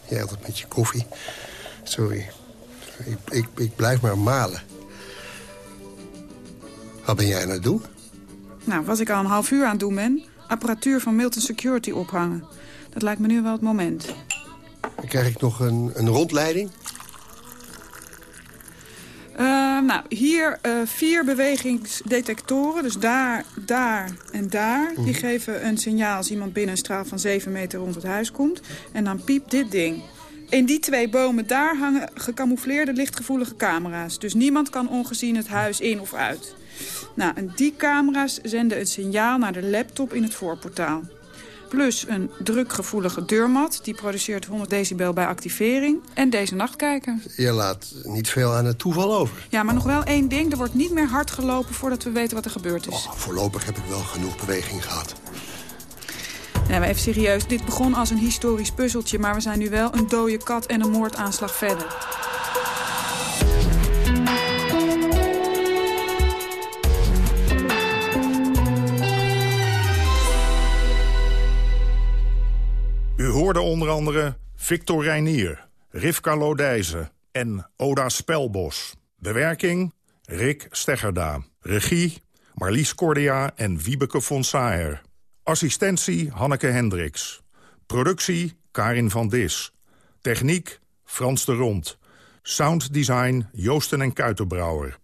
jij altijd met je koffie. Sorry. Ik, ik, ik blijf maar malen. Wat ben jij aan het doen? Nou, was ik al een half uur aan het doen ben... apparatuur van Milton Security ophangen. Dat lijkt me nu wel het moment. Dan krijg ik nog een, een rondleiding. Nou, hier eh, vier bewegingsdetectoren. Dus daar, daar en daar. Die geven een signaal als iemand binnen een straal van 7 meter rond het huis komt. En dan piept dit ding. In die twee bomen daar hangen gecamoufleerde lichtgevoelige camera's. Dus niemand kan ongezien het huis in of uit. Nou, en die camera's zenden het signaal naar de laptop in het voorportaal. Plus een drukgevoelige deurmat. Die produceert 100 decibel bij activering. En deze nachtkijker. Je laat niet veel aan het toeval over. Ja, maar nog wel één ding. Er wordt niet meer hard gelopen voordat we weten wat er gebeurd is. Oh, voorlopig heb ik wel genoeg beweging gehad. Nee, maar even serieus. Dit begon als een historisch puzzeltje... maar we zijn nu wel een dode kat en een moordaanslag verder. Hoorde onder andere Victor Reinier, Rivka Lodijzen en Oda Spelbos. Bewerking Rick Steggerda. Regie Marlies Cordia en Wiebeke von Saer. Assistentie Hanneke Hendricks. Productie Karin van Dis. Techniek Frans de Rond. Sounddesign Joosten en Kuitenbrouwer.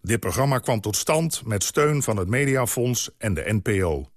Dit programma kwam tot stand met steun van het Mediafonds en de NPO.